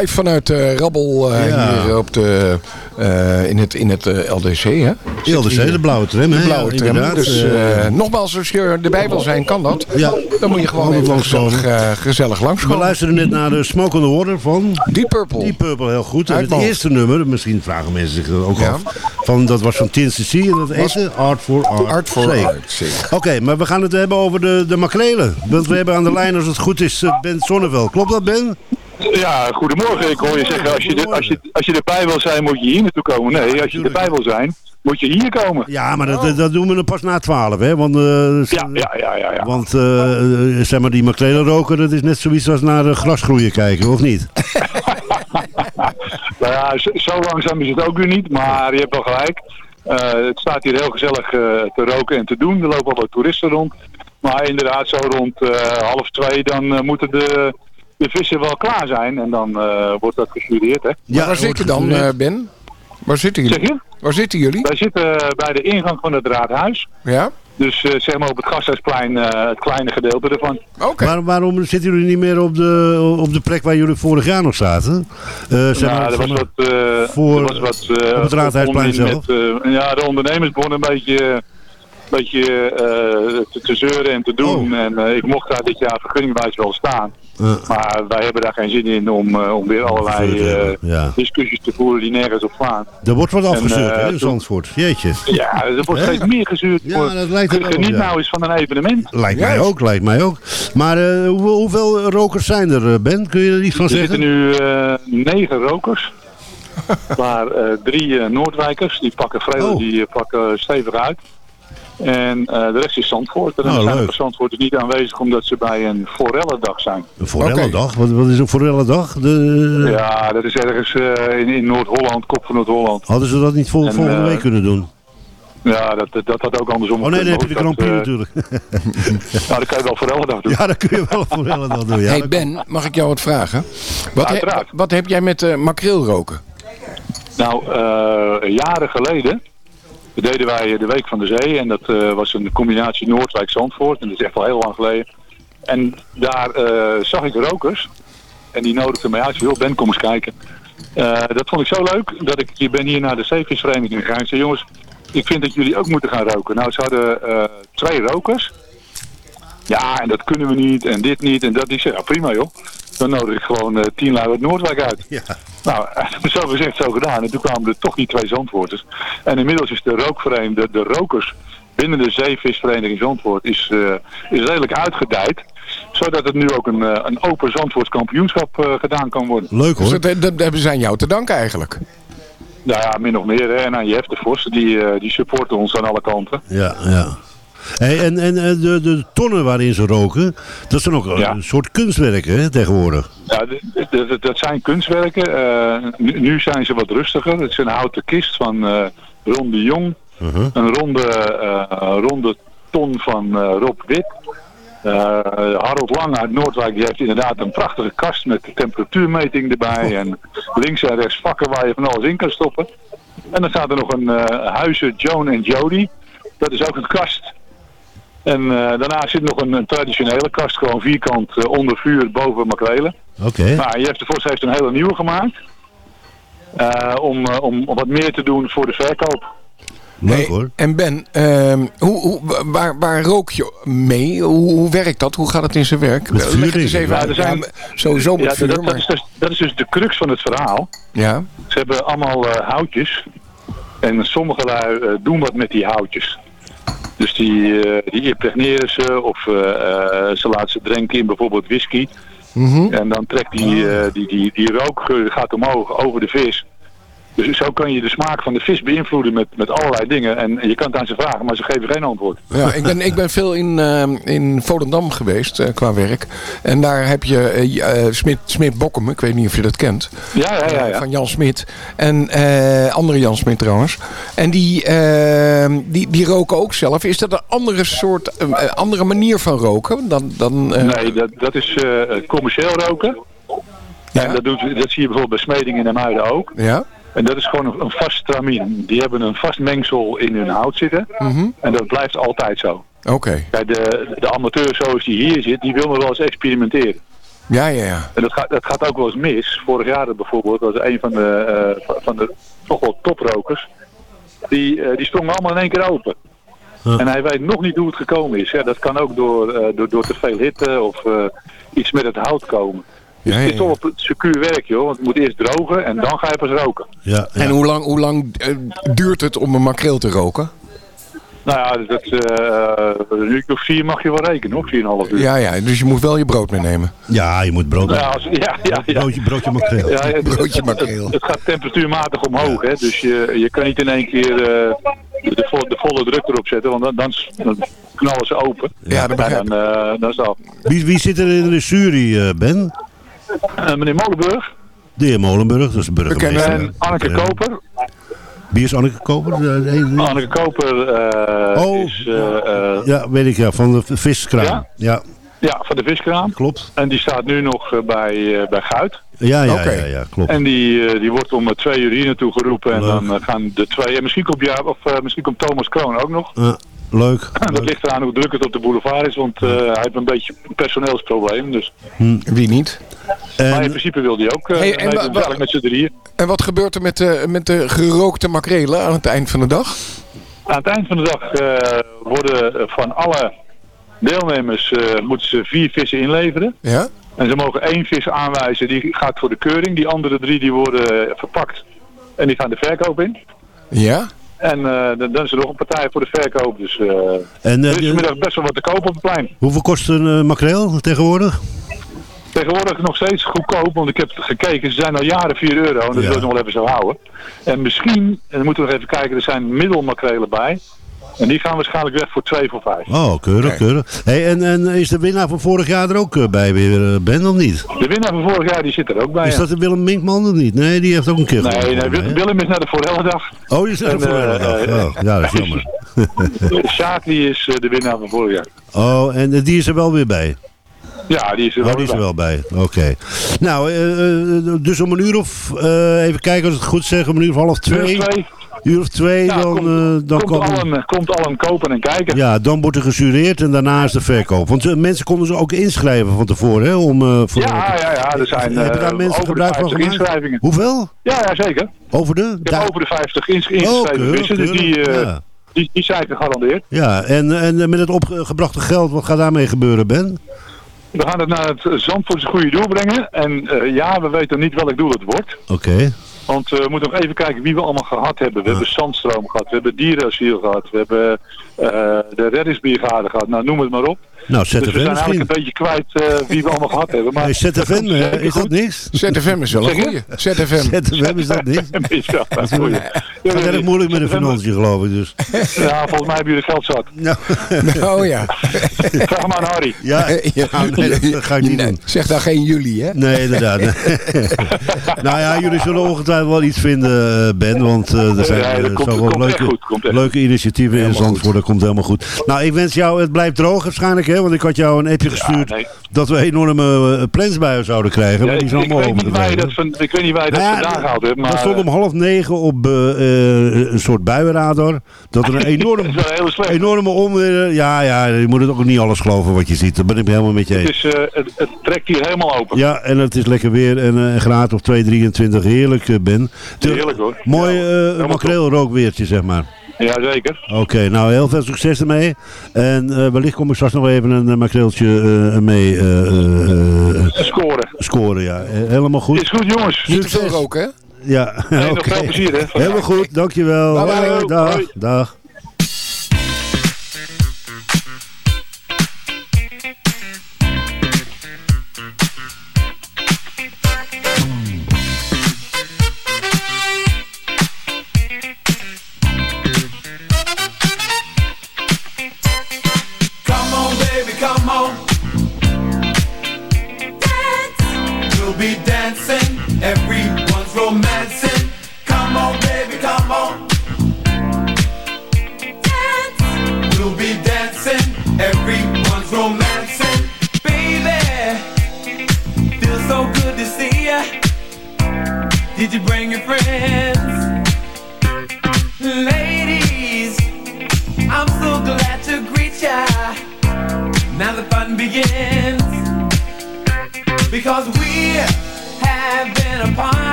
Speaker 6: Live vanuit eh, Rabbel eh,
Speaker 7: Ja.
Speaker 6: hier op de, eh, in het, in het eh, LDC, hè?
Speaker 7: De LDC, de blauwe tram,
Speaker 6: De blauwe
Speaker 7: Ja,
Speaker 6: tram. Dus nogmaals, als je erbij wil zijn, kan dat.
Speaker 7: Ja.
Speaker 6: Dan moet je gewoon even
Speaker 7: langskomen.
Speaker 6: gezellig, gezellig
Speaker 7: We luisteren net naar de Smoke on the Water van
Speaker 6: Deep Purple.
Speaker 7: Deep Purple, heel goed. En het eerste nummer, misschien vragen mensen zich dat ook
Speaker 6: Ja.
Speaker 7: af, van, dat was van Tin CC en dat eerste Art for Art,
Speaker 6: Art for. Art.
Speaker 7: Oké, maar we gaan het hebben over de, de makrelen. Want we hebben aan de lijn, als het goed is, Ben Sonneveld. Klopt dat, Ben?
Speaker 10: Ja, goedemorgen. Ik hoor je zeggen, als je, als, je, als je erbij wil zijn, moet je hier naartoe komen. Nee, als je erbij wil zijn, moet je hier komen.
Speaker 7: Ja, maar dat, dat doen we dan pas na 12, hè? Want, eh,
Speaker 10: Ja, ja, ja, ja. ja.
Speaker 7: want eh, eh, zeg maar, die makrelen roken, dat is net zoiets als naar eh, gras groeien kijken, of niet?
Speaker 10: Nou ja, zo, zo langzaam is het ook weer niet, maar je hebt wel gelijk. Het staat hier heel gezellig te roken en te doen. Er lopen al wat toeristen rond. Maar inderdaad, zo rond half twee, dan moeten de, de vissen wel klaar zijn. En dan eh, wordt dat gestudeerd, hè.
Speaker 6: Maar waar zit je dan, eh, Ben? Waar zitten
Speaker 10: Zeg
Speaker 6: jullie?
Speaker 10: je?
Speaker 6: Waar zitten jullie?
Speaker 10: Wij zitten eh, bij de ingang van het raadhuis.
Speaker 6: Ja?
Speaker 10: Dus eh, zeg maar op het gasthuisplein, eh, het kleine gedeelte ervan.
Speaker 6: Oké.
Speaker 7: Waar- waarom zitten jullie niet meer op de, op de plek waar jullie vorig jaar nog zaten? Eh, zeg
Speaker 10: Ja, er was
Speaker 7: zeg
Speaker 10: wat, eh,
Speaker 7: voor-
Speaker 10: er was wat eh,
Speaker 7: op het Raadhuisplein zelf?
Speaker 10: met, eh, ja, de ondernemers begonnen een beetje, beetje eh, te, te zeuren en te doen.
Speaker 7: Oh.
Speaker 10: En eh, ik mocht daar dit jaar vergunningwijs wel staan.
Speaker 7: Eh,
Speaker 10: Maar wij hebben daar geen zin in om, eh, om weer allerlei eh,
Speaker 7: ja.
Speaker 10: discussies te voeren die nergens op slaan.
Speaker 7: Er wordt wat
Speaker 10: eh,
Speaker 7: hè, in Zandvoort. Jeetje.
Speaker 10: Ja, er wordt steeds meer gezuurd.
Speaker 7: Ja,
Speaker 10: voor-
Speaker 7: dat lijkt er op,
Speaker 10: Geniet
Speaker 7: ja.
Speaker 10: nou eens van een evenement.
Speaker 7: Lijkt mij ook, lijkt mij ook. Maar eh, hoe- hoeveel rokers zijn er, Ben? Kun je er iets van
Speaker 10: Er zitten
Speaker 7: zeggen?
Speaker 10: nu eh, negen rokers. maar eh, drie Noordwijkers, die pakken vreemd,
Speaker 7: Oh.
Speaker 10: die pakken stevig uit. En eh, de rest is Zandvoort. En
Speaker 7: Oh,
Speaker 10: zijn
Speaker 7: leuk.
Speaker 10: Zandvoort is niet aanwezig omdat ze bij een forellendag zijn.
Speaker 7: Een forellendag? Wat, wat is een forellendag? De,
Speaker 10: Ja, dat is ergens eh, in, in Noord-Holland, kop van Noord-Holland.
Speaker 7: Hadden ze dat niet vol,
Speaker 10: En,
Speaker 7: volgende
Speaker 10: eh,
Speaker 7: week kunnen doen?
Speaker 10: Ja, dat, dat, dat had ook andersom
Speaker 7: Oh nee, dan heb je de Grand Prix
Speaker 10: dat,
Speaker 7: natuurlijk.
Speaker 10: Nou, dan kan je wel forellendag doen.
Speaker 7: Ja, dan kun je wel forellendag doen. Ja,
Speaker 6: hey
Speaker 7: dat-
Speaker 6: Ben, mag ik jou wat vragen? Wat, he- wat heb jij met uh, makreel roken?
Speaker 10: Nou, eh, jaren geleden deden wij de Week van de Zee. En dat eh, was een combinatie Noordwijk-Zandvoort. En dat is echt al heel lang geleden. En daar eh, zag ik rokers. En die nodigden mij uit. Joh, Ben, kom eens kijken. Eh, dat vond ik zo leuk dat ik ik ben hier naar de zeevisvereniging gegaan. Ik zei, jongens, ik vind dat jullie ook moeten gaan roken. Nou, ze hadden eh, twee rokers. Ja, en dat kunnen we niet. En dit niet. En dat. Ik zei, prima joh. Dan nodig ik gewoon eh, tien lui uit Noordwijk uit.
Speaker 7: Ja.
Speaker 10: Nou, zo gezegd, zo gedaan. En toen kwamen er toch die twee Zandvoorters. En inmiddels is de rookvereniging, de, de rokers binnen de zeevisvereniging Zandvoort, is, eh, is redelijk uitgedijd. Zodat het nu ook een, eh, een open Zandvoorts kampioenschap eh, gedaan kan worden.
Speaker 7: Leuk
Speaker 6: Dus
Speaker 7: hoor.
Speaker 6: dat, dat hebben ze aan jou te danken eigenlijk.
Speaker 10: Nou ja, min of meer. Hè. En aan Jeff de Vos, die, eh, die supporten ons aan alle kanten.
Speaker 7: Ja, ja. Hey, en en eh, de, de tonnen waarin ze roken, dat zijn ook
Speaker 10: Ja.
Speaker 7: een soort kunstwerken hè, tegenwoordig.
Speaker 10: Ja, dat zijn kunstwerken. Eh, nu, nu zijn ze wat rustiger. Het is een houten kist van eh Ron de Jong.
Speaker 7: Uh-huh.
Speaker 10: Een ronde, eh, ronde ton van eh, Rob Wit. Eh, Harold Lang uit Noordwijk die heeft inderdaad een prachtige kast met temperatuurmeting erbij. En links en rechts vakken waar je van alles in kan stoppen. En dan staat er nog een eh huizen Joan en Jody. Dat is ook een kast. En eh, daarna zit nog een, een traditionele kast, gewoon vierkant eh, onder vuur boven makrelen.
Speaker 7: Oké.
Speaker 10: Maar Jeff de Vos heeft een hele nieuwe gemaakt. Eh, om, om, om wat meer te doen voor de verkoop.
Speaker 7: Leuk
Speaker 6: Hey,
Speaker 7: hoor.
Speaker 6: En Ben, ehm, hoe, hoe, waar, waar rook je mee? Hoe, hoe werkt dat? Hoe gaat het in zijn werk?
Speaker 7: Met vuur,
Speaker 6: Leg het eens even
Speaker 10: Ja,
Speaker 6: uit.
Speaker 10: er zijn-
Speaker 6: Ja, sowieso met
Speaker 10: Ja,
Speaker 6: vuur,
Speaker 10: dat, dat, is dus, dat is dus de crux van het verhaal.
Speaker 6: Ja,
Speaker 10: Ze hebben allemaal eh, houtjes. En sommige lui eh, doen wat met die houtjes. Dus die, eh, die impregneren ze of eh, eh, ze laten ze drinken in bijvoorbeeld whisky.
Speaker 6: Mhm.
Speaker 10: En dan trekt die, eh, die, die, die rookgeur gaat omhoog over de vis. Dus zo kan je de smaak van de vis beïnvloeden met, met allerlei dingen. En, je kan het aan ze vragen, maar ze geven geen antwoord.
Speaker 6: ja ik, ben, ik ben veel in, ehm, in Volendam geweest eh, qua werk. En daar heb je eh, eh, Smit, Smit Bokkum, ik weet niet of je dat kent.
Speaker 10: Ja, ja, ja. ja.
Speaker 6: Van Jan Smit. En andere Jan Smit trouwens. En die, ehm, die, die roken ook zelf. Is dat een andere soort, andere manier van roken? Dan, dan,
Speaker 10: Nee, dat, dat is commercieel roken.
Speaker 6: Ja.
Speaker 10: En dat, doet, dat zie je bijvoorbeeld bij Smeding in de Muiden ook.
Speaker 6: Ja?
Speaker 10: En dat is gewoon een, een vast stramien. Die hebben een vast mengsel in hun hout zitten.
Speaker 6: Mhm.
Speaker 10: En dat blijft altijd zo.
Speaker 6: Oké.
Speaker 10: Kijk, de, de amateur zoals die hier zit, die wil nog wel eens experimenteren.
Speaker 6: Ja, ja, ja.
Speaker 10: En dat gaat, dat gaat ook wel eens mis. Vorig jaar bijvoorbeeld was een van de, eh, van- de toch wel toprokers. Die, eh, die sprong allemaal in één keer open. En hij weet nog niet hoe het gekomen is. Ja, dat kan ook door, eh, door, door te veel hitte of eh, iets met het hout komen. Dus
Speaker 6: Ja,
Speaker 10: het is toch op het secuur werk, joh. Want het moet eerst drogen en dan ga je pas roken.
Speaker 7: Ja,
Speaker 6: En hoe lang, hoe lang eh, duurt het om een makreel te roken?
Speaker 10: Nou ja, dat, eh, een uur of vier mag je wel rekenen, hoor. 4,5 uur.
Speaker 6: Ja, ja, dus je moet wel je brood meenemen.
Speaker 7: Ja, je moet brood.
Speaker 10: Nou ja, als, ja, ja, ja.
Speaker 7: Broodje, broodje makreel.
Speaker 10: Ja, het,
Speaker 6: Broodje makreel.
Speaker 10: Het, het gaat temperatuurmatig omhoog, hè. Dus je, je kan niet in één keer eh, de, volle, de volle druk erop zetten, want dan, dan, dan knallen ze open.
Speaker 6: Ja, dat begrijp
Speaker 10: En dan, eh, dan is het af.
Speaker 7: Wie, wie zit er in de jury, eh, Ben?
Speaker 10: Eh, meneer Molenburg
Speaker 7: De heer Molenburg, dat is de burgemeester.
Speaker 10: en Anneke. Koper.
Speaker 7: Wie is Anneke Koper? Eh,
Speaker 10: Anneke Koper eh,
Speaker 7: Oh.
Speaker 10: is eh,
Speaker 7: Ja, weet ik ja, van de viskraam.
Speaker 10: Ja?
Speaker 7: Ja,
Speaker 10: ja, van de viskraam.
Speaker 7: klopt.
Speaker 10: En die staat nu nog bij, eh, bij Guit.
Speaker 7: Ja, ja,
Speaker 6: Oké.
Speaker 7: ja, ja, klopt.
Speaker 10: En die, eh, die wordt om twee uur hier naartoe geroepen. En
Speaker 7: Leuk.
Speaker 10: dan gaan de twee... En misschien komt, ja, of, eh, misschien komt Thomas Kroon ook nog.
Speaker 7: Leuk.
Speaker 10: Dat
Speaker 7: leuk.
Speaker 10: ligt eraan hoe druk het op de boulevard is. Want eh, hij heeft een beetje een personeelsprobleem. Dus.
Speaker 6: Wie niet?
Speaker 10: Maar in
Speaker 7: En,
Speaker 10: principe wil hij ook. eh
Speaker 6: Hey, en wa-
Speaker 10: met z'n drieën.
Speaker 6: En wat gebeurt er met de, met de gerookte makrelen aan het eind van de dag?
Speaker 10: Aan het eind van de dag eh, worden van alle deelnemers eh, moeten ze vier vissen inleveren.
Speaker 6: Ja?
Speaker 10: En ze mogen één vis aanwijzen, die gaat voor de keuring. Die andere drie die worden verpakt en die gaan de verkoop in.
Speaker 6: Ja?
Speaker 10: En eh, dan dan is er nog een partij voor de verkoop. Dus eh,
Speaker 7: en
Speaker 10: er
Speaker 7: eh,
Speaker 10: is vanmiddag best wel wat te kopen op het plein.
Speaker 7: hoeveel kost een makreel tegenwoordig?
Speaker 10: Tegenwoordig nog steeds goedkoop, want ik heb gekeken, ze zijn al jaren 4 euro. En dat
Speaker 7: Ja.
Speaker 10: wil ik nog wel even zo houden. En misschien, en dan moeten we nog even kijken, er zijn middelmakrelen bij. En die gaan waarschijnlijk weg voor 2 voor 5.
Speaker 7: Oh, keurig,
Speaker 6: Oké.
Speaker 7: keurig. Hey, en, en is de winnaar van vorig jaar er ook eh, bij weer, eh, Ben, of niet?
Speaker 10: De winnaar van vorig jaar die zit er ook bij.
Speaker 7: Is
Speaker 10: ja.
Speaker 7: dat de Willem Minkman of niet? Nee, die heeft ook een keer
Speaker 10: Nee,
Speaker 7: gewonnen,
Speaker 10: nee, Willem is naar de Forellendag.
Speaker 7: Oh, die is er
Speaker 10: En,
Speaker 7: voor
Speaker 10: eh,
Speaker 7: Oh, ja, dat is jammer.
Speaker 10: Sjaak die is de winnaar van vorig jaar.
Speaker 7: Oh, en die is er wel weer bij?
Speaker 10: Ja, die is er wel
Speaker 7: Oh, die is er
Speaker 10: bij.
Speaker 7: wel bij. Oké. Nou, dus om een uur of, eh, even kijken als ik het goed zeg, om een uur of half twee.
Speaker 10: Twee,
Speaker 7: uur of twee,
Speaker 10: ja,
Speaker 7: dan,
Speaker 10: komt,
Speaker 7: eh, dan
Speaker 10: komt, allen, komt allen kopen en kijken.
Speaker 7: Ja, dan wordt er gesureerd en daarna is de verkoop. Want eh, mensen konden ze ook inschrijven van tevoren, hè? Om, eh, voor
Speaker 10: Ja, ja, ja, er zijn
Speaker 7: Hebben daar mensen
Speaker 10: over de
Speaker 7: gebruik van
Speaker 10: 50
Speaker 7: gemaakt?
Speaker 10: inschrijvingen.
Speaker 7: Hoeveel?
Speaker 10: Ja, ja, zeker.
Speaker 7: Over de?
Speaker 10: Ik heb over de 50 ins- ingeschreven
Speaker 7: Oh, keurig,
Speaker 10: dus die,
Speaker 7: Ja.
Speaker 10: die, die zijn gegarandeerd.
Speaker 7: Ja, en, en met het opgebrachte geld, wat gaat daarmee gebeuren, Ben?
Speaker 10: We gaan het naar het Zandvoortse goede doel brengen. En ja, we weten niet welk doel het wordt.
Speaker 7: Oké.
Speaker 10: Want eh, we moeten nog even kijken wie we allemaal gehad hebben. We hebben Zandstroom gehad, we hebben Dierenasiel gehad, we hebben eh, de reddingsbrigade gehad. Nou, noem het maar op.
Speaker 7: Nou,
Speaker 10: Dus we
Speaker 7: ZFM
Speaker 10: zijn eigenlijk een beetje kwijt eh, wie we allemaal gehad hebben. Maar
Speaker 7: Hey, ZFM, eh, is dat niks?
Speaker 6: ZFM is wel een goeie. ZFM.
Speaker 7: ZFM is dat niks?
Speaker 10: is wel een goeie.
Speaker 7: Het gaat erg moeilijk met de
Speaker 10: ZFM
Speaker 7: financiën, geloof ik dus.
Speaker 10: Ja, volgens mij hebben jullie geld zat.
Speaker 7: Nou,
Speaker 6: Oh ja.
Speaker 10: Vraag maar aan Harry.
Speaker 7: ja,
Speaker 6: Ja.
Speaker 7: nee, dat ga ik niet
Speaker 6: Nee,
Speaker 7: doen.
Speaker 6: Zeg daar geen jullie, hè?
Speaker 7: Nee, inderdaad. nou ja, jullie zullen ongetwijfeld wel iets vinden, eh, Ben. Want eh, er zijn
Speaker 10: Ja, dat komt- komt echt
Speaker 7: leuke, leuke initiatieven in Zandvoort. Dat komt helemaal goed. Nou, ik wens jou, het blijft droog waarschijnlijk, hè? Want ik had jou een appje gestuurd
Speaker 10: nee.
Speaker 7: dat we enorme uh, plensbuien zouden krijgen.
Speaker 10: Ja,
Speaker 7: maar
Speaker 10: ik,
Speaker 7: die zijn
Speaker 10: ik,
Speaker 7: allemaal
Speaker 10: weet niet waar je dat van, ik weet niet waar je dat
Speaker 7: Nou
Speaker 10: vandaan gehaald hebt, maar
Speaker 7: Dat stond om
Speaker 10: eh,
Speaker 7: half negen op eh, eh, een soort buienradar. Dat er een enorm, enorme onweer... Ja, ja, je moet het ook niet alles geloven wat je ziet. Dat ben ik helemaal met je eens.
Speaker 10: Het, eh, het, het trekt hier helemaal open.
Speaker 7: Ja, en het is lekker weer en eh, een graad of 2, 23. Heerlijk, eh, Ben.
Speaker 10: Heerlijk hoor.
Speaker 7: Mooi
Speaker 10: Ja,
Speaker 7: eh makreelrookweertje, zeg maar.
Speaker 10: Top. Ja, zeker.
Speaker 7: Oké, nou heel veel succes ermee. En eh, wellicht kom ik straks nog even een eh, makreeltje eh, mee eh, eh, eh,
Speaker 10: Scoren.
Speaker 7: scoren. Ja. Helemaal goed.
Speaker 10: Is goed jongens.
Speaker 6: Niet te veel roken, hè?
Speaker 7: Ja,
Speaker 10: nog veel plezier hè.
Speaker 7: Helemaal goed, dankjewel.
Speaker 6: Bye bye.
Speaker 7: Hoi, dag,
Speaker 10: Hoi.
Speaker 7: dag.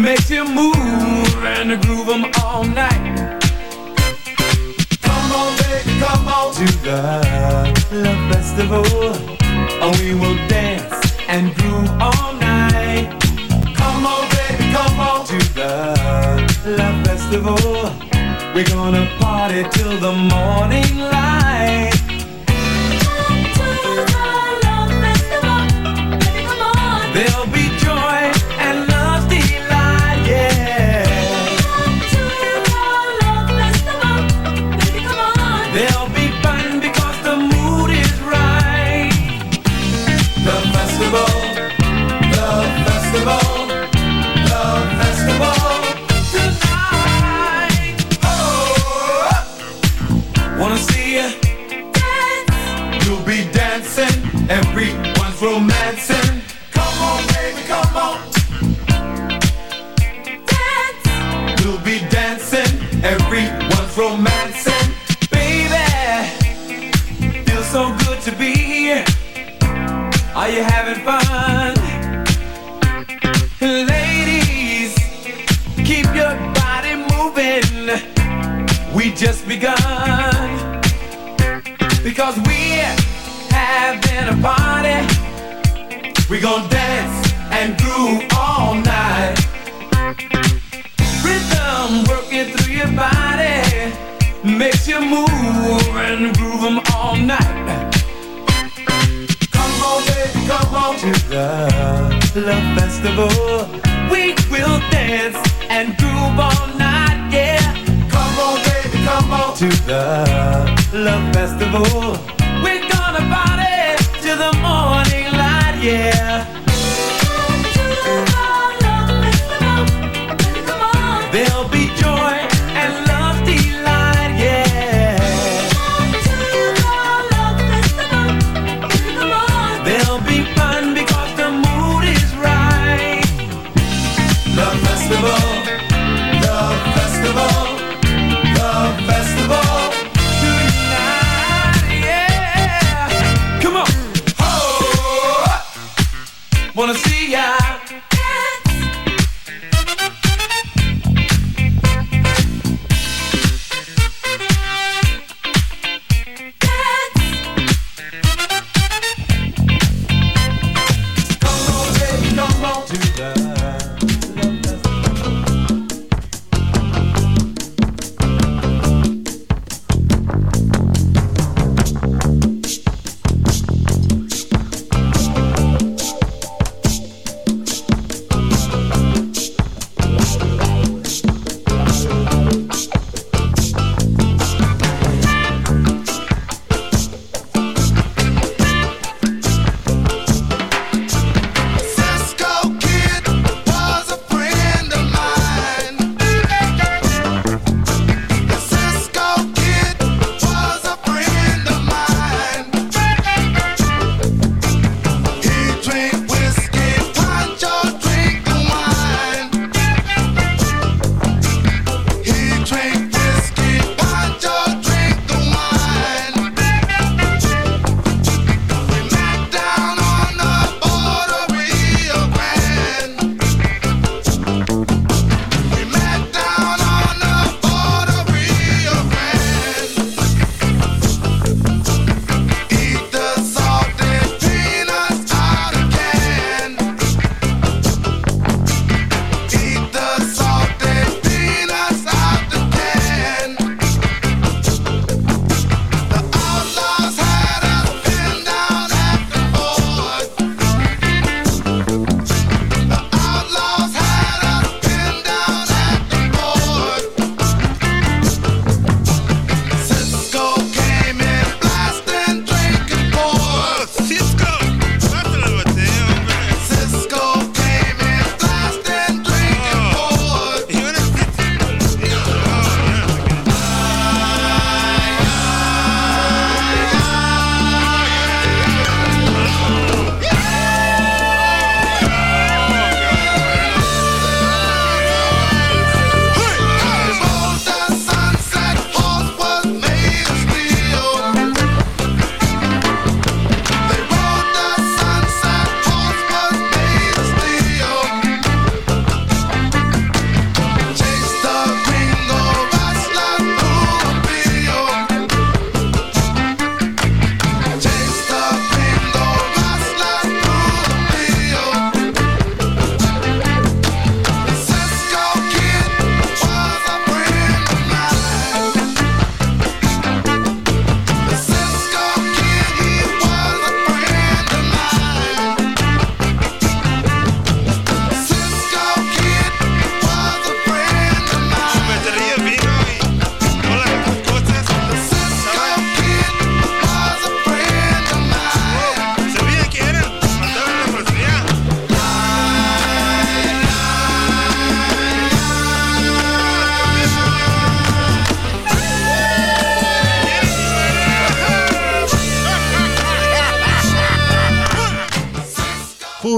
Speaker 4: makes you move and groove them all night. Come on, baby, come on to the love festival. and we will dance and groove all night. Come on, baby, come on to the love festival. We're gonna party till the morning light. to the love festival.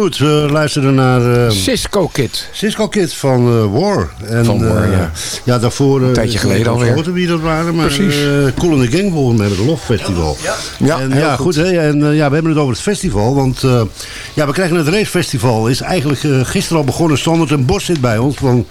Speaker 7: Goed, we luisteren naar... eh,
Speaker 6: Cisco Kid.
Speaker 7: Cisco Kid van eh, War. En,
Speaker 6: Van War,
Speaker 7: eh,
Speaker 6: ja.
Speaker 7: Ja, daarvoor...
Speaker 6: Een tijdje
Speaker 7: ik
Speaker 6: geleden alweer.
Speaker 7: vergeten wie dat waren, maar
Speaker 6: Precies.
Speaker 7: eh Cool in the Gang volgens mij met het Love Festival.
Speaker 6: Ja,
Speaker 7: en, ja,
Speaker 6: goed.
Speaker 7: goed. hè, en ja, we hebben het over het festival. Want eh, ja, we krijgen het racefestival. Is eigenlijk gisteren al begonnen. Standard en Bos zit bij ons. Van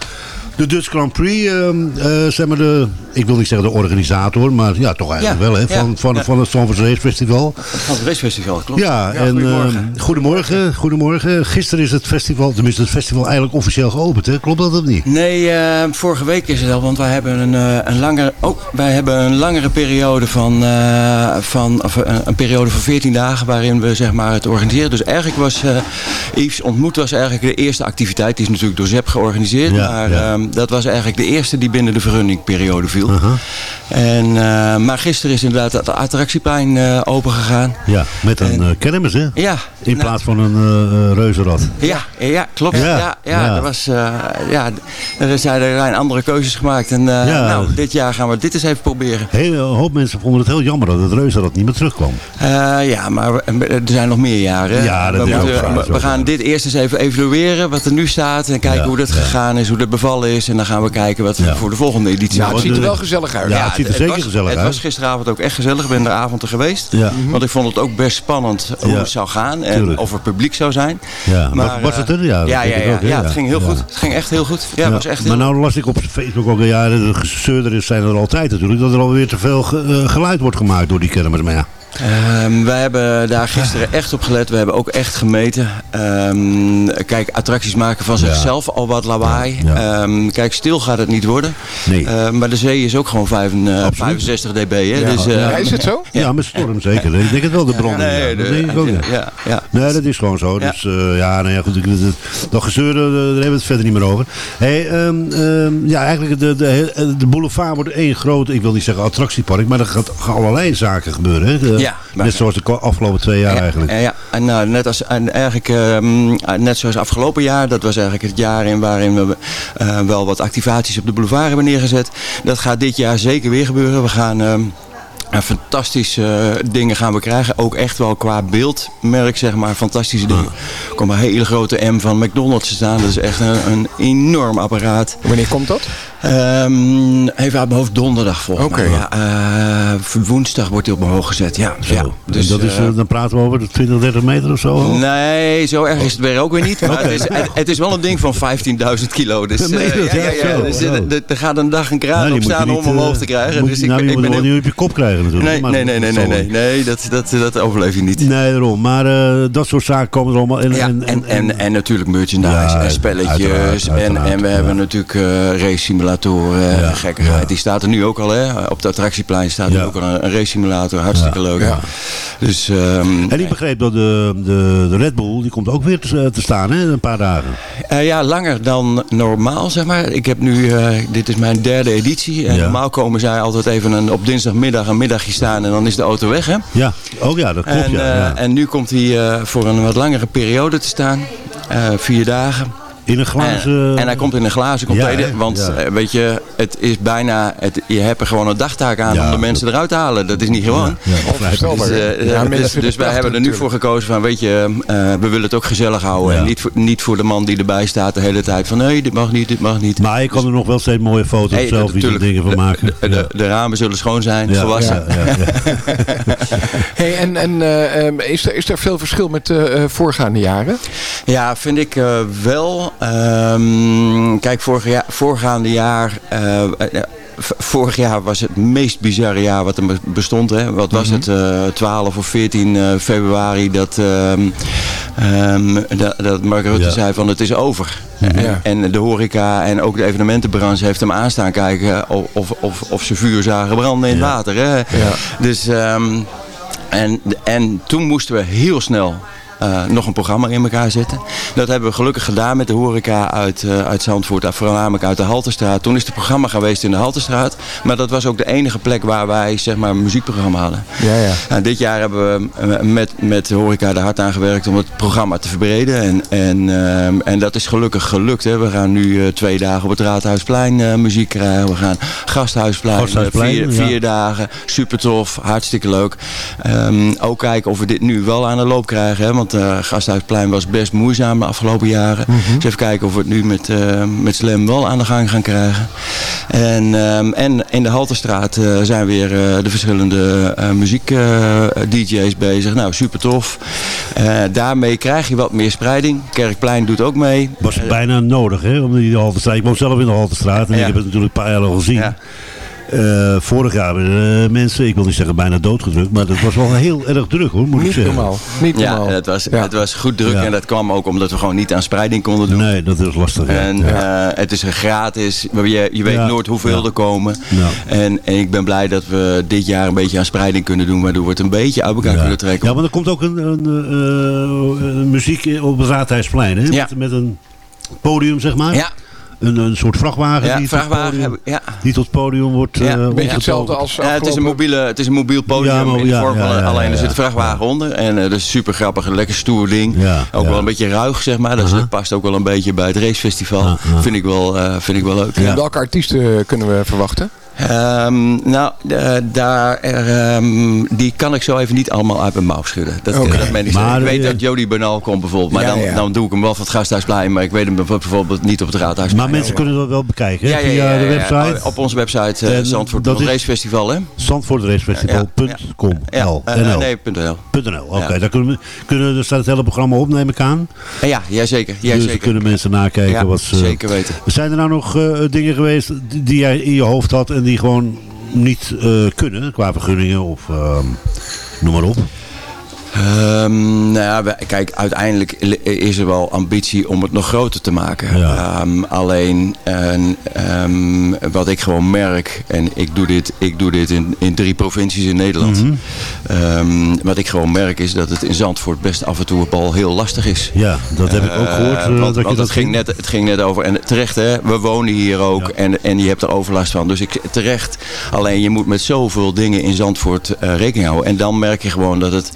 Speaker 7: de Dutch Grand Prix. eh, eh, zeg maar de, ik wil niet zeggen de organisator. Maar ja, toch eigenlijk
Speaker 11: Ja,
Speaker 7: wel. Hè,
Speaker 11: ja,
Speaker 7: van, van,
Speaker 11: ja.
Speaker 7: van het Stanford Race Festival.
Speaker 11: Van het racefestival, klopt.
Speaker 7: Ja, en
Speaker 11: goedemorgen.
Speaker 7: eh, goedemorgen. Goedemorgen. Gisteren is het festival, tenminste het festival eigenlijk officieel geopend. Hè? Klopt dat of niet?
Speaker 11: Nee, eh, vorige week is het al, want wij hebben een, eh, een, langere, oh, wij hebben een langere periode van, eh, van of, een periode van 14 dagen waarin we zeg maar, het organiseren. Dus eigenlijk was eh Yves ontmoet was eigenlijk de eerste activiteit. Die is natuurlijk door ZEP georganiseerd.
Speaker 7: Ja,
Speaker 11: maar
Speaker 7: ja.
Speaker 11: Ehm, dat was eigenlijk de eerste die binnen de vergunningperiode viel. En, eh, maar gisteren is inderdaad het attractieplein eh open gegaan.
Speaker 7: Ja, met een eh, kermis hè?
Speaker 11: Ja.
Speaker 7: In plaats van een reuzenrad.
Speaker 11: Ja, ja klopt.
Speaker 7: Ja,
Speaker 11: Ja, ja,
Speaker 7: ja.
Speaker 11: Er, was, ja, er zijn, er andere keuzes gemaakt. En
Speaker 7: Ja.
Speaker 11: nou, dit jaar gaan we dit eens even proberen.
Speaker 7: Heel, een hoop mensen vonden het heel jammer dat het reuzenrad niet meer terugkwam.
Speaker 11: Ja, maar er zijn nog meer jaren.
Speaker 7: Ja, dat
Speaker 11: we,
Speaker 7: is ook
Speaker 11: moeten- we- gaan dit eerst eens even evalueren wat er nu staat. En kijken hoe dat gegaan is, hoe dat bevallen is. En dan gaan we kijken wat we voor de volgende editie
Speaker 6: Nou, het ziet er wel gezellig uit.
Speaker 7: Ja, het ziet er zeker
Speaker 11: was,
Speaker 7: gezellig
Speaker 11: het
Speaker 7: uit.
Speaker 11: was gisteravond ook echt gezellig. Ik ben de avond er geweest.
Speaker 7: Ja.
Speaker 11: Want ik vond het ook best spannend hoe
Speaker 7: Ja.
Speaker 11: het zou gaan. En
Speaker 7: Tuurlijk.
Speaker 11: of er publiek zou zijn.
Speaker 7: Ja, maar was
Speaker 11: eh,
Speaker 7: het er? Ja, dat
Speaker 11: ja,
Speaker 7: denk
Speaker 11: ja, ja, ja, het
Speaker 7: Ja.
Speaker 11: ging heel
Speaker 7: Ja.
Speaker 11: goed. Het ging echt heel goed. Ja, het was echt heel
Speaker 7: maar nou las ik op Facebook ook, ja, de gezeurder zijn er altijd natuurlijk, dat er alweer te veel eh, geluid wordt gemaakt door die kermis. Maar ja,
Speaker 11: Ehm, wij hebben daar gisteren echt op gelet. We hebben ook echt gemeten. Ehm, kijk, attracties maken van zichzelf al wat lawaai. Ehm, kijk, stil gaat het niet worden.
Speaker 7: Nee.
Speaker 11: Maar de zee is ook gewoon vijf- eh, 65 dB. Hè?
Speaker 7: Ja.
Speaker 11: Dus, eh,
Speaker 7: Ja, is het zo? Ja, met storm zeker. Ik denk het wel, de bron.
Speaker 11: Nee,
Speaker 7: ja. Dat
Speaker 11: de-
Speaker 7: denk ik ook. Ja.
Speaker 11: ja, ja.
Speaker 7: Nee, dat is gewoon zo.
Speaker 11: Ja.
Speaker 7: Dus eh, ja, nou ja, goed. ik- Dat, dat gezeur, eh, daar hebben we het verder niet meer over. Hey, ehm, ehm, ja, eigenlijk de, de, de boulevard wordt één groot, ik wil niet zeggen attractiepark, maar er gaat gaan allerlei zaken gebeuren. Hè?
Speaker 11: Ja,
Speaker 7: net zoals de afgelopen twee jaar eigenlijk.
Speaker 11: Ja. En, nou, net, als, en eigenlijk, ehm, net zoals afgelopen jaar, dat was eigenlijk het jaar in waarin we eh, wel wat activaties op de boulevard hebben neergezet. Dat gaat dit jaar zeker weer gebeuren. We gaan fantastische eh, dingen gaan we krijgen. Ook echt wel qua beeldmerk, zeg maar, fantastische dingen. Er komt een hele grote M van McDonald's te staan. Dat is echt een, een enorm apparaat.
Speaker 6: Wanneer komt dat?
Speaker 11: Ehm, even uit mijn hoofd donderdag volgens mij. Ja, eh, woensdag wordt hij op mijn hoog gezet. Ja, ja.
Speaker 7: Dus dat is,
Speaker 11: eh,
Speaker 7: dan praten we over de 20, 30 meter of zo.
Speaker 11: Nee, zo erg is het weer ook weer niet. Maar het, is, het, het is wel een ding van 15.000 kilo. Dus,
Speaker 7: je dat?
Speaker 11: ja, ja,
Speaker 7: zo,
Speaker 11: dus,
Speaker 7: zo.
Speaker 11: er- gaat een dag een kraan
Speaker 7: Nou,
Speaker 11: op
Speaker 7: je
Speaker 11: staan om
Speaker 7: niet,
Speaker 11: hem omhoog te krijgen.
Speaker 7: moet
Speaker 11: Dus
Speaker 7: je-
Speaker 11: ik,
Speaker 7: nou, die
Speaker 11: ik
Speaker 7: moet
Speaker 11: ben
Speaker 7: je
Speaker 11: heel-
Speaker 7: niet op je kop krijgen natuurlijk.
Speaker 11: Nee,
Speaker 7: maar
Speaker 11: nee, nee, nee, nee, nee, nee dat, dat, dat overleef je niet.
Speaker 7: Nee, daarom. Maar eh, dat soort zaken komen er allemaal. En,
Speaker 11: Ja,
Speaker 7: en,
Speaker 11: en, en, en natuurlijk merchandise
Speaker 7: Ja,
Speaker 11: en spelletjes.
Speaker 7: uiteraard,
Speaker 11: en,
Speaker 7: uiteraard,
Speaker 11: en we hebben natuurlijk eh race simulatoren, eh, gekkigheid. Die staat er nu ook al, hè. Op het attractieplein staat er ook al een, een race simulator. Hartstikke leuk.
Speaker 7: Ja.
Speaker 11: Dus, ehm,
Speaker 7: En ik begreep dat de, de, de Red Bull, die komt ook weer te, te staan, hè? Een paar dagen.
Speaker 11: Eh, ja, langer dan normaal, zeg maar. Ik heb nu, eh, dit is mijn derde editie. En normaal komen zij altijd even een, op dinsdagmiddag een middagje staan en dan is de auto weg, hè?
Speaker 7: Ja, ook ja, dat klopt.
Speaker 11: En,
Speaker 7: ja,
Speaker 11: eh,
Speaker 7: ja.
Speaker 11: en nu komt hij eh, voor een wat langere periode te staan. Eh, vier dagen.
Speaker 7: In een glazen...
Speaker 11: En, en hij komt in een glazen container. want
Speaker 7: Ja.
Speaker 11: eh, weet je, het is bijna, het, je hebt er gewoon een dagtaak aan
Speaker 7: Ja,
Speaker 11: om de mensen eruit te halen. Dat is niet gewoon. Dus, eh, eh, dus, dus wij hebben er nu voor gekozen van, weet je, eh, we willen het ook gezellig houden.
Speaker 7: Ja.
Speaker 11: En niet voor, niet voor de man die erbij staat de hele tijd van, nee, dit mag niet, dit mag niet.
Speaker 7: Maar je kan er nog wel steeds mooie foto's,
Speaker 11: Hey,
Speaker 7: selfies en
Speaker 11: natuurlijk.
Speaker 7: dingen van maken.
Speaker 11: De, de, de ramen zullen schoon zijn,
Speaker 7: Ja,
Speaker 11: volwassen.
Speaker 7: ja, ja, ja.
Speaker 6: Hey, en en eh, ehm, is, er, is er veel verschil met eh, eh, voorgaande jaren?
Speaker 11: Ja, vind ik wel. Ehm, kijk, vorig jaar, voorgaande jaar... eh, eh, vorig jaar was het meest bizarre jaar wat er be- bestond. Hè? Wat was het? eh 12 of 14 eh, februari dat, ehm, dat, dat Mark Rutte
Speaker 7: Ja.
Speaker 11: zei van het is over.
Speaker 6: Ja.
Speaker 11: En, en de horeca en ook de evenementenbranche heeft hem aanstaan kijken of, of, of, of ze vuur zagen branden in het
Speaker 7: Ja.
Speaker 11: water. Hè? Dus, ehm, en, en toen moesten we heel snel eh, nog een programma in elkaar zetten. Dat hebben we gelukkig gedaan met de horeca uit, eh, uit Zandvoort, eh, voornamelijk uit de Haltestraat. Toen is het programma geweest in de Haltestraat. Maar dat was ook de enige plek waar wij zeg maar, een muziekprogramma hadden.
Speaker 6: Ja, ja.
Speaker 11: Nou, dit jaar hebben we met, met de horeca er hard aan gewerkt om het programma te verbreden. En, en, ehm, en dat is gelukkig gelukt. Hè. We gaan nu twee dagen op het Raadhuisplein muziek krijgen. We gaan Gasthuisplein,
Speaker 7: Gasthuisplein,
Speaker 11: vier,
Speaker 7: ja.
Speaker 11: vier dagen. Super tof, hartstikke leuk. Ehm, ook kijken of we dit nu wel aan de loop krijgen. Hè. Want want uh, Gasthuisplein was best moeizaam de afgelopen jaren. Dus even kijken of we het nu met, uh, met Slam wel aan de gang gaan krijgen. En, um, en in de Halterstraat uh, zijn weer de verschillende muziek-dj's bezig. Nou, super tof. daarmee krijg je wat meer spreiding. Kerkplein doet ook mee.
Speaker 7: Was bijna nodig, hè? Om die Halterstraat. Ik woon zelf in de Halterstraat en ja. ik heb het natuurlijk een paar jaar al gezien. Ja. Uh, vorig jaar uh, mensen, ik wil niet zeggen bijna doodgedrukt, maar dat was wel heel erg druk hoor, moet
Speaker 6: niet
Speaker 7: ik zeggen.
Speaker 6: Normaal. Niet
Speaker 11: normaal. Ja, het was, ja. het was goed druk ja. en dat kwam ook omdat we gewoon niet aan spreiding konden doen.
Speaker 7: Nee, dat is lastig.
Speaker 11: En uh, het is gratis, je, je weet nooit hoeveel er komen. En, en ik ben blij dat we dit jaar een beetje aan spreiding kunnen doen, waardoor we het een beetje uit elkaar kunnen trekken.
Speaker 7: Ja, maar er komt ook een, een, een muziek op het Raadhuisplein, hè? Met, met een podium zeg maar.
Speaker 11: Ja.
Speaker 7: Een, een soort vrachtwagen,
Speaker 11: ja,
Speaker 7: die,
Speaker 11: vrachtwagen
Speaker 7: tot podium,
Speaker 11: ja.
Speaker 7: die tot podium wordt
Speaker 11: ja.
Speaker 7: uh,
Speaker 6: Beetje hetzelfde als
Speaker 11: ja, het, is een mobiele, het is een mobiel podium
Speaker 7: Ja, maar-
Speaker 11: in de
Speaker 7: ja,
Speaker 11: vorm van
Speaker 7: ja, ja,
Speaker 11: alleen er
Speaker 7: ja.
Speaker 11: zit een vrachtwagen onder. En eh, dat is super grappig, een lekker stoer ding.
Speaker 7: Ja,
Speaker 11: ook
Speaker 7: ja.
Speaker 11: wel een beetje ruig, zeg maar. Dus dat past ook wel een beetje bij het racefestival. Vind, ik wel, eh, vind ik wel leuk.
Speaker 6: En welke artiesten kunnen we verwachten?
Speaker 11: Ehm, nou, daar, ehm, die kan ik zo even niet allemaal uit mijn mouw schudden. Dat,
Speaker 6: Oké.
Speaker 11: dat meen ik
Speaker 7: Maar,
Speaker 11: zo. Ik weet
Speaker 7: eh,
Speaker 11: dat Jody Bernal komt bijvoorbeeld. Maar
Speaker 6: Ja,
Speaker 11: dan,
Speaker 6: ja.
Speaker 11: dan doe ik hem wel van het Gasthuisplein. Maar ik weet hem bijvoorbeeld niet op het Raadhuisplein.
Speaker 7: Maar mensen kunnen dat wel bekijken,
Speaker 11: ja, ja,
Speaker 7: via de
Speaker 11: ja.
Speaker 7: website.
Speaker 11: Op onze website uh, Zandvoort Racefestival, hè?
Speaker 7: Zandvoortracefestival.com. L,
Speaker 11: eh, nee, .nl.
Speaker 7: .nl, oké.
Speaker 11: Ja.
Speaker 7: Daar kunnen we, kunnen, daar staat het hele programma op, neem ik aan.
Speaker 11: Ja, ja zeker. Ja,
Speaker 7: dus
Speaker 11: zeker.
Speaker 7: kunnen mensen nakijken wat ze...
Speaker 11: zeker weten.
Speaker 7: Zijn er nou nog dingen geweest die, die jij in je hoofd had en die gewoon niet eh, kunnen, qua vergunningen of ehm, noem maar op?
Speaker 11: Ehm, nou ja, kijk, uiteindelijk is er wel ambitie om het nog groter te maken.
Speaker 7: Ja.
Speaker 11: Ehm, alleen en, ehm, wat ik gewoon merk, en ik doe dit, ik doe dit in, in drie provincies in Nederland.
Speaker 7: Mhm.
Speaker 11: Wat ik gewoon merk is dat het in Zandvoort best af en toe op al heel lastig is.
Speaker 7: Ja, dat heb ik ook
Speaker 11: Eh,
Speaker 7: gehoord. eh,
Speaker 11: want
Speaker 7: dat je
Speaker 11: ging net, het ging net over, en terecht hè, we wonen hier ook
Speaker 7: Ja.
Speaker 11: en, en je hebt er overlast van. Dus ik, terecht, alleen je moet met zoveel dingen in Zandvoort eh, rekening houden. En dan merk je gewoon dat het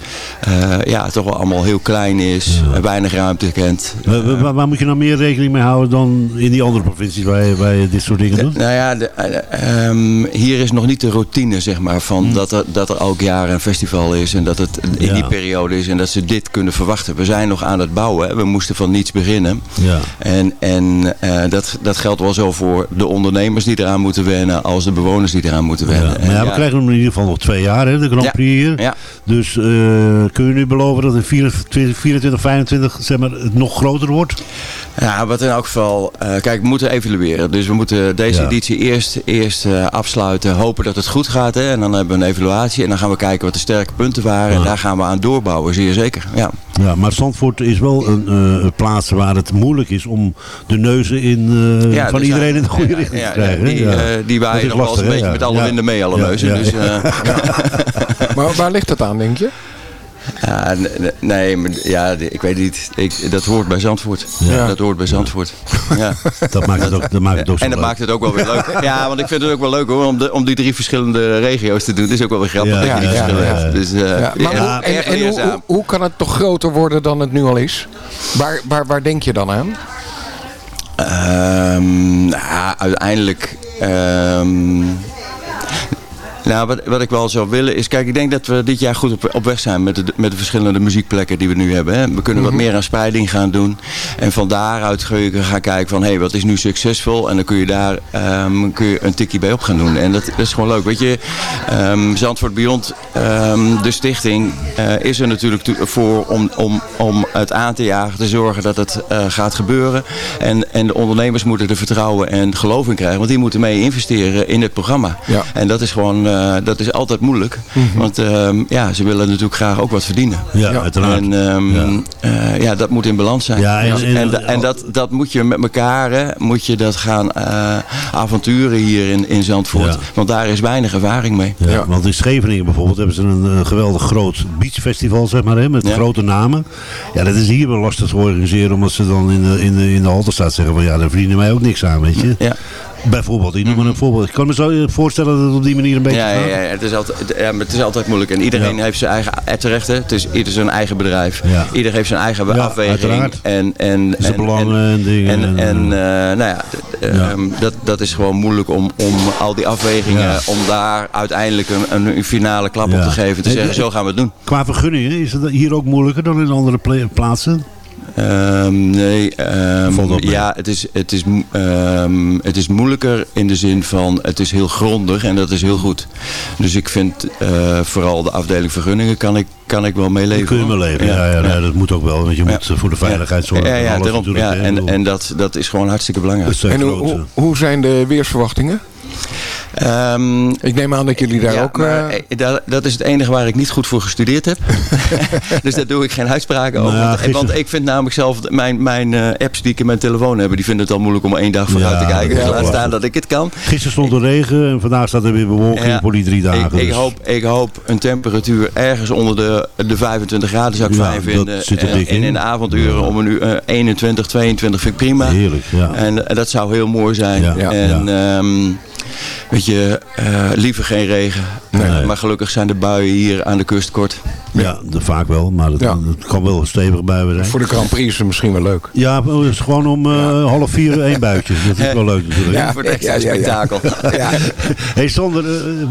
Speaker 11: eh, ja, toch wel allemaal heel klein is,
Speaker 7: Ja.
Speaker 11: eh, weinig ruimte kent.
Speaker 7: Waar, waar- waar moet je nou meer rekening mee houden dan in die andere provincies waar je, waar je dit soort dingen doet?
Speaker 11: Nou ja, de, eh, ehm, hier is nog niet de routine zeg maar, van dat, er, dat er elk jaar een festival is en dat het in
Speaker 7: Ja.
Speaker 11: die periode is en dat ze dit kunnen verwachten. We zijn nog aan het bouwen, hè. we moesten van niets beginnen.
Speaker 7: Ja.
Speaker 11: En, en eh, dat, dat geldt wel zo voor de ondernemers die eraan moeten wennen als de bewoners die eraan moeten
Speaker 7: Ja,
Speaker 11: wennen.
Speaker 7: maar ja,
Speaker 11: En
Speaker 7: we krijgen hem in ieder geval nog twee jaar, hè, de Grand. Prix hier.
Speaker 11: Ja.
Speaker 7: Dus eh, kun je nu beloven dat in 24, 24 25 zeg maar, het nog groter wordt?
Speaker 11: Ja, wat in elk geval, eh, kijk, we moeten evalueren. Dus we moeten deze
Speaker 7: Ja.
Speaker 11: editie eerst, eerst eh, afsluiten, hopen dat het goed gaat. Hè? En dan hebben we een evaluatie en dan gaan we kijken wat de sterke punten waren. En daar gaan we aan doorbouwen, zeer zeker. Ja.
Speaker 7: Ja, maar Zandvoort is wel een eh, plaats waar het moeilijk is om de neuzen in, eh,
Speaker 11: Ja,
Speaker 7: van
Speaker 11: dus
Speaker 7: iedereen
Speaker 11: ja,
Speaker 7: in de goede
Speaker 11: ja,
Speaker 7: richting
Speaker 11: ja,
Speaker 7: te krijgen. hè?
Speaker 11: Die,
Speaker 7: ja.
Speaker 11: eh, die waaien nog wel eens een beetje
Speaker 7: Ja.
Speaker 11: met alle
Speaker 7: Ja.
Speaker 11: winden mee, alle
Speaker 7: Ja,
Speaker 11: neuzen.
Speaker 7: ja.
Speaker 11: Dus, eh,
Speaker 6: Maar waar ligt dat aan, denk je?
Speaker 11: N- nee, maar, ja, ik weet niet. Ik, dat hoort bij Zandvoort.
Speaker 6: Ja.
Speaker 11: Dat hoort bij Zandvoort. Ja.
Speaker 7: Dat maakt het ook, dat maakt het ook zo
Speaker 11: En dat
Speaker 7: leuk.
Speaker 11: maakt het ook wel weer leuk. Ja, want ik vind het ook wel leuk hoor, om, de, om die drie verschillende regio's te doen. Het is ook wel weer grappig
Speaker 7: Ja,
Speaker 11: dat je die
Speaker 6: ja,
Speaker 11: verschillen
Speaker 6: ja,
Speaker 11: hebt. Dus, eh,
Speaker 6: Ja, maar
Speaker 11: ja,
Speaker 6: hoe, en,
Speaker 11: erg
Speaker 6: en hoe,
Speaker 11: leerzaam.
Speaker 6: hoe, hoe kan het toch groter worden dan het nu al is? Waar, waar, waar denk je dan aan?
Speaker 11: Ehm, nou, uiteindelijk. ehm, nou, wat, wat ik wel zou willen is, kijk, ik denk dat we dit jaar goed op, op weg zijn met de, met de verschillende muziekplekken die we nu hebben. Hè. We kunnen wat meer aan spreiding gaan doen. En van daaruit gaan kijken van, hé, hey, wat is nu succesvol? En dan kun je daar ehm, kun je een tikkie bij op gaan doen. En dat, dat is gewoon leuk. Weet je, ehm, Zandvoort Beyond, ehm, de stichting, eh, is er natuurlijk voor om, om, om het aan te jagen, te zorgen dat het eh, gaat gebeuren. En, en de ondernemers moeten er vertrouwen en geloof in krijgen. Want die moeten mee investeren in het programma.
Speaker 6: Ja.
Speaker 11: En dat is gewoon, eh, dat is altijd moeilijk. Want ehm, ja, ze willen natuurlijk graag ook wat verdienen.
Speaker 7: Ja,
Speaker 6: Ja.
Speaker 7: uiteraard.
Speaker 11: En ehm,
Speaker 7: Ja.
Speaker 11: eh, ja, dat moet in balans zijn.
Speaker 7: Ja, en- en-
Speaker 11: en, da- en dat, dat moet je met elkaar, hè, moet je dat gaan eh, avonturen hier in, in Zandvoort.
Speaker 7: Ja.
Speaker 11: Want daar is weinig ervaring mee.
Speaker 7: Ja,
Speaker 6: Ja.
Speaker 7: Want in Scheveningen bijvoorbeeld hebben ze een, een geweldig groot beachfestival, zeg maar, hè, met
Speaker 11: Ja.
Speaker 7: grote namen. Ja, dat is hier wel lastig te organiseren, omdat ze dan in de, in de, in de Halterstraat zeggen van ja, daar verdienen wij ook niks aan, weet je.
Speaker 11: Ja.
Speaker 7: Bijvoorbeeld, ik noem maar een voorbeeld. Ik kan me zo voorstellen dat het op die manier een beetje
Speaker 11: Ja, ja,
Speaker 7: gaat.
Speaker 11: ja, het, is altijd, het- ja, maar het is altijd moeilijk. En iedereen
Speaker 7: Ja.
Speaker 11: heeft zijn eigen, eh, terecht hè, het is ieder zijn eigen bedrijf.
Speaker 7: Ja.
Speaker 11: Ieder heeft zijn eigen afweging.
Speaker 7: uiteraard.
Speaker 11: En, en,
Speaker 7: Zijn
Speaker 11: en,
Speaker 7: belangen en dingen.
Speaker 11: En,
Speaker 7: en,
Speaker 11: en
Speaker 7: eh,
Speaker 11: eh, nou ja, ehm, dat, dat is gewoon moeilijk om, om al die afwegingen, om daar uiteindelijk een, een finale klap op te geven. Te
Speaker 7: En-
Speaker 11: zeggen, zo gaan we het doen.
Speaker 7: Qua vergunningen, is het hier ook moeilijker dan in andere pla- plaatsen?
Speaker 11: Ehm, nee, ehm, ja, het is, het, is, ehm, het is moeilijker in de zin van het is heel grondig en dat is heel goed. Dus ik vind eh, vooral de afdeling vergunningen kan ik, kan ik wel meeleven.
Speaker 7: Kun je maar leven. Ja, ja, nee, dat moet ook wel. Want je moet eh, voor de veiligheid zorgen.
Speaker 11: Ja,
Speaker 7: en
Speaker 11: ja,
Speaker 7: alles
Speaker 11: daarom, ja en, en dat, dat is gewoon hartstikke belangrijk.
Speaker 6: En hoe, hoe zijn de weersverwachtingen?
Speaker 11: Ehm,
Speaker 6: Ik neem aan dat jullie daar
Speaker 11: ja,
Speaker 6: ook...
Speaker 11: maar,
Speaker 6: eh,
Speaker 11: eh, dat, dat is het enige waar ik niet goed voor gestudeerd heb. dus daar doe ik geen uitspraken over.
Speaker 7: Nou
Speaker 11: want, want ik vind namelijk zelf, mijn, mijn eh, apps die ik in mijn telefoon heb, die vinden het al moeilijk om één dag vooruit
Speaker 7: Ja,
Speaker 11: te kijken. Dus laat staan dat ik het kan.
Speaker 7: Gisteren stond er regen en vandaag staat er weer bewolking voor die drie dagen.
Speaker 11: Ik, ik,
Speaker 7: dus-
Speaker 11: hoop, ik hoop een temperatuur ergens onder de, de 25 graden zou ik fijn vinden. En-
Speaker 7: in.
Speaker 11: in de avonduren om een uur eh, 21, 22 vind ik prima.
Speaker 7: Heerlijk, ja.
Speaker 11: En dat zou heel mooi zijn. En ehm, weet je, eh, liever geen regen.
Speaker 7: Nee.
Speaker 11: Maar gelukkig zijn de buien hier aan de kust kort.
Speaker 7: Ja, dat vaak wel, maar het,
Speaker 6: Ja.
Speaker 7: het kan wel stevig we zijn.
Speaker 6: voor de Grand Prix is het misschien wel leuk.
Speaker 7: Ja, het is gewoon om eh, half vier één buitje. Dat is wel leuk natuurlijk.
Speaker 6: Ja.
Speaker 11: Voor het extra
Speaker 6: ja, ja.
Speaker 11: spektakel.
Speaker 7: Hey Sander, eh,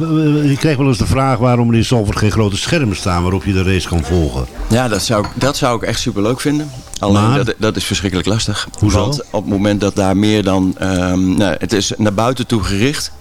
Speaker 7: eh, ik kreeg wel eens de vraag waarom er in Zalvoort geen grote schermen staan waarop je de race kan volgen.
Speaker 11: Ja, dat zou, ik- dat zou ik echt super leuk vinden. Alleen
Speaker 7: Maar?
Speaker 11: dat, dat is verschrikkelijk lastig.
Speaker 7: Hoezo?
Speaker 11: Want op het moment dat daar meer dan... ehm, nou, het is naar buiten toe gericht.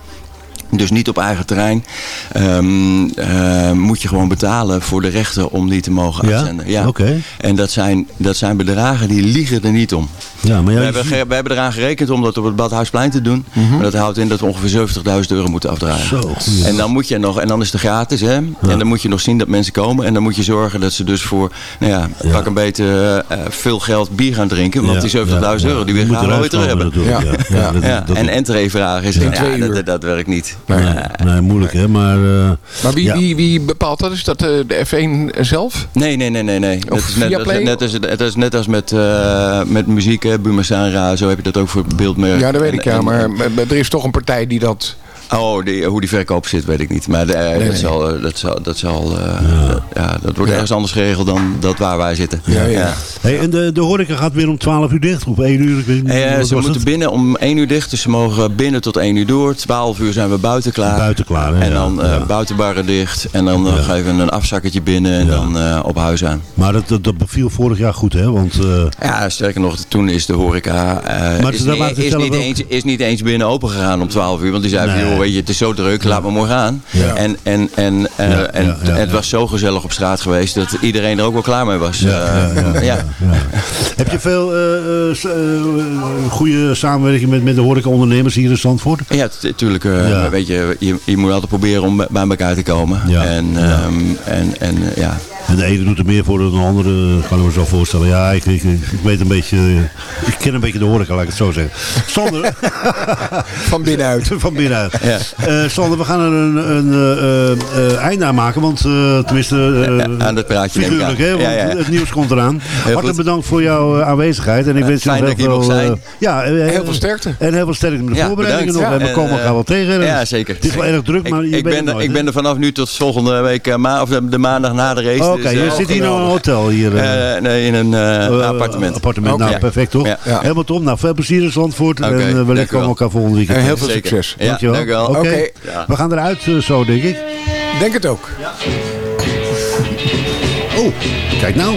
Speaker 11: Dus niet op eigen terrein. Ehm, eh, moet je gewoon betalen voor de rechten om die te mogen
Speaker 7: Ja?
Speaker 11: uitzenden.
Speaker 7: Oké.
Speaker 11: En dat zijn, dat zijn bedragen die liegen er niet om.
Speaker 7: Ja, maar ja,
Speaker 11: we, hebben, we hebben eraan gerekend om dat op het Badhuisplein te doen. Maar dat houdt in dat we ongeveer 70.000 euro moeten afdragen.
Speaker 7: Zo.
Speaker 11: En dan moet je nog, en dan is het gratis, hè? En dan moet je nog zien dat mensen komen. En dan moet je zorgen dat ze dus voor, nou ja,
Speaker 7: Ja.
Speaker 11: pak een beetje eh, veel geld bier gaan drinken. Want
Speaker 7: Ja,
Speaker 11: die 70.000
Speaker 7: ja, ja.
Speaker 11: euro, die graag
Speaker 7: eruit
Speaker 11: nooit terug hebben.
Speaker 6: Ja.
Speaker 7: Ja, dat-
Speaker 11: Ja,
Speaker 7: dat-
Speaker 11: en entree vragen is,
Speaker 6: In
Speaker 11: ja, dat, dat werkt niet.
Speaker 7: Nee, nee, moeilijk hè, maar... eh,
Speaker 6: Maar wie,
Speaker 7: Ja.
Speaker 6: wie, wie bepaalt dat? Is dat eh, de F1 zelf?
Speaker 11: Nee, nee, nee, nee. nee. Dat is net, dat
Speaker 6: Viaplay?
Speaker 11: is net, als, het is net als met, eh, met muziek, hè, Buma Sara, zo heb je dat ook voor beeldmerk.
Speaker 6: Ja, dat weet
Speaker 11: En-
Speaker 6: ik ja.
Speaker 11: en-
Speaker 6: Maar, maar er is toch een partij die dat...
Speaker 11: Oh, die, hoe die verkoop zit, weet ik niet. Maar de, eh,
Speaker 6: nee.
Speaker 11: dat, Zal, eh, dat zal, dat zal, eh, dat- ja, dat wordt
Speaker 6: Ja.
Speaker 11: ergens anders geregeld dan dat waar wij zitten.
Speaker 6: Ja, ja.
Speaker 7: hey, en de, de horeca gaat weer om 12 uur dicht, of 1 uur, ik weet niet.
Speaker 11: Eh, ze moeten
Speaker 7: het?
Speaker 11: binnen om 1 uur dicht, dus ze mogen binnen tot 1 uur door. 12 uur zijn we buiten klaar.
Speaker 7: Buiten klaar, hè,
Speaker 11: En dan eh,
Speaker 7: ja.
Speaker 11: buitenbarren dicht. En dan eh, geven we een afzakketje binnen en dan eh, op huis aan.
Speaker 7: Maar dat, dat, dat beviel vorig jaar goed hè, want... eh,
Speaker 11: Ja, sterker nog, toen is de horeca eh,
Speaker 7: Maar
Speaker 11: is, niet, is, eens, is niet eens binnen open gegaan om 12 uur. Want die zei
Speaker 7: Nee.
Speaker 11: Weet je, het is zo druk, laat me morgen gaan.
Speaker 7: Ja.
Speaker 11: En, en, en, eh, en het was zo gezellig op straat geweest dat iedereen er ook wel klaar mee was.
Speaker 7: Ja,
Speaker 11: Eh.
Speaker 7: Heb je veel eh, goede samenwerking met, met de horecaondernemers hier in Zandvoort?
Speaker 11: Ja, natuurlijk. eh,
Speaker 7: Ja.
Speaker 11: Weet je, je, je moet altijd proberen om bij elkaar te komen.
Speaker 7: Ja.
Speaker 11: En,
Speaker 7: Ja.
Speaker 11: ehm, en, en eh, ja.
Speaker 7: En de ene doet er meer voor dan de andere, kan ik me zo voorstellen. Ja, ik, ik, ik weet een beetje, ik ken een beetje de horeca, laat ik het zo zeggen. Sander,
Speaker 6: Van binnenuit.
Speaker 7: van binnenuit.
Speaker 11: Ja.
Speaker 7: Eh, Sander, we gaan er een, een eh, eh, einde aan maken, want eh, tenminste... eh,
Speaker 11: aan dat praatje
Speaker 7: Figuurlijk, hè? Want
Speaker 11: Ja, ja, ja.
Speaker 7: het nieuws komt eraan. Hartelijk
Speaker 11: goed.
Speaker 7: bedankt voor jouw aanwezigheid. En ik wens je nog heel veel...
Speaker 11: zijn.
Speaker 7: ja, eh,
Speaker 6: Heel veel sterkte.
Speaker 7: En heel veel sterkte met de
Speaker 11: Ja,
Speaker 7: voorbereidingen
Speaker 11: bedankt.
Speaker 7: nog.
Speaker 11: Ja.
Speaker 7: En we komen
Speaker 11: En,
Speaker 7: elkaar wel tegen.
Speaker 11: Ja, zeker.
Speaker 7: Het is wel erg druk, maar
Speaker 11: ik,
Speaker 7: je
Speaker 11: ik,
Speaker 7: bent
Speaker 11: ben,
Speaker 7: nooit,
Speaker 11: ik ben er vanaf nu tot volgende week eh, ma of de, maandag na de race.
Speaker 7: Oké,
Speaker 11: dus,
Speaker 7: je zit hier nou in een hotel hier.
Speaker 11: nee, in een appartement.
Speaker 7: appartement. Nou,
Speaker 11: Ja.
Speaker 7: perfect toch?
Speaker 11: Ja.
Speaker 6: Ja.
Speaker 7: Helemaal top. Nou, veel plezier in Zandvoort. En wellicht
Speaker 11: wel.
Speaker 7: komen we elkaar volgende week.
Speaker 6: En heel veel succes.
Speaker 11: Ja,
Speaker 7: Dankjewel. Oké.
Speaker 11: Ja.
Speaker 7: We gaan eruit eh, zo, denk ik.
Speaker 6: Denk het ook.
Speaker 7: Oh, kijk nou.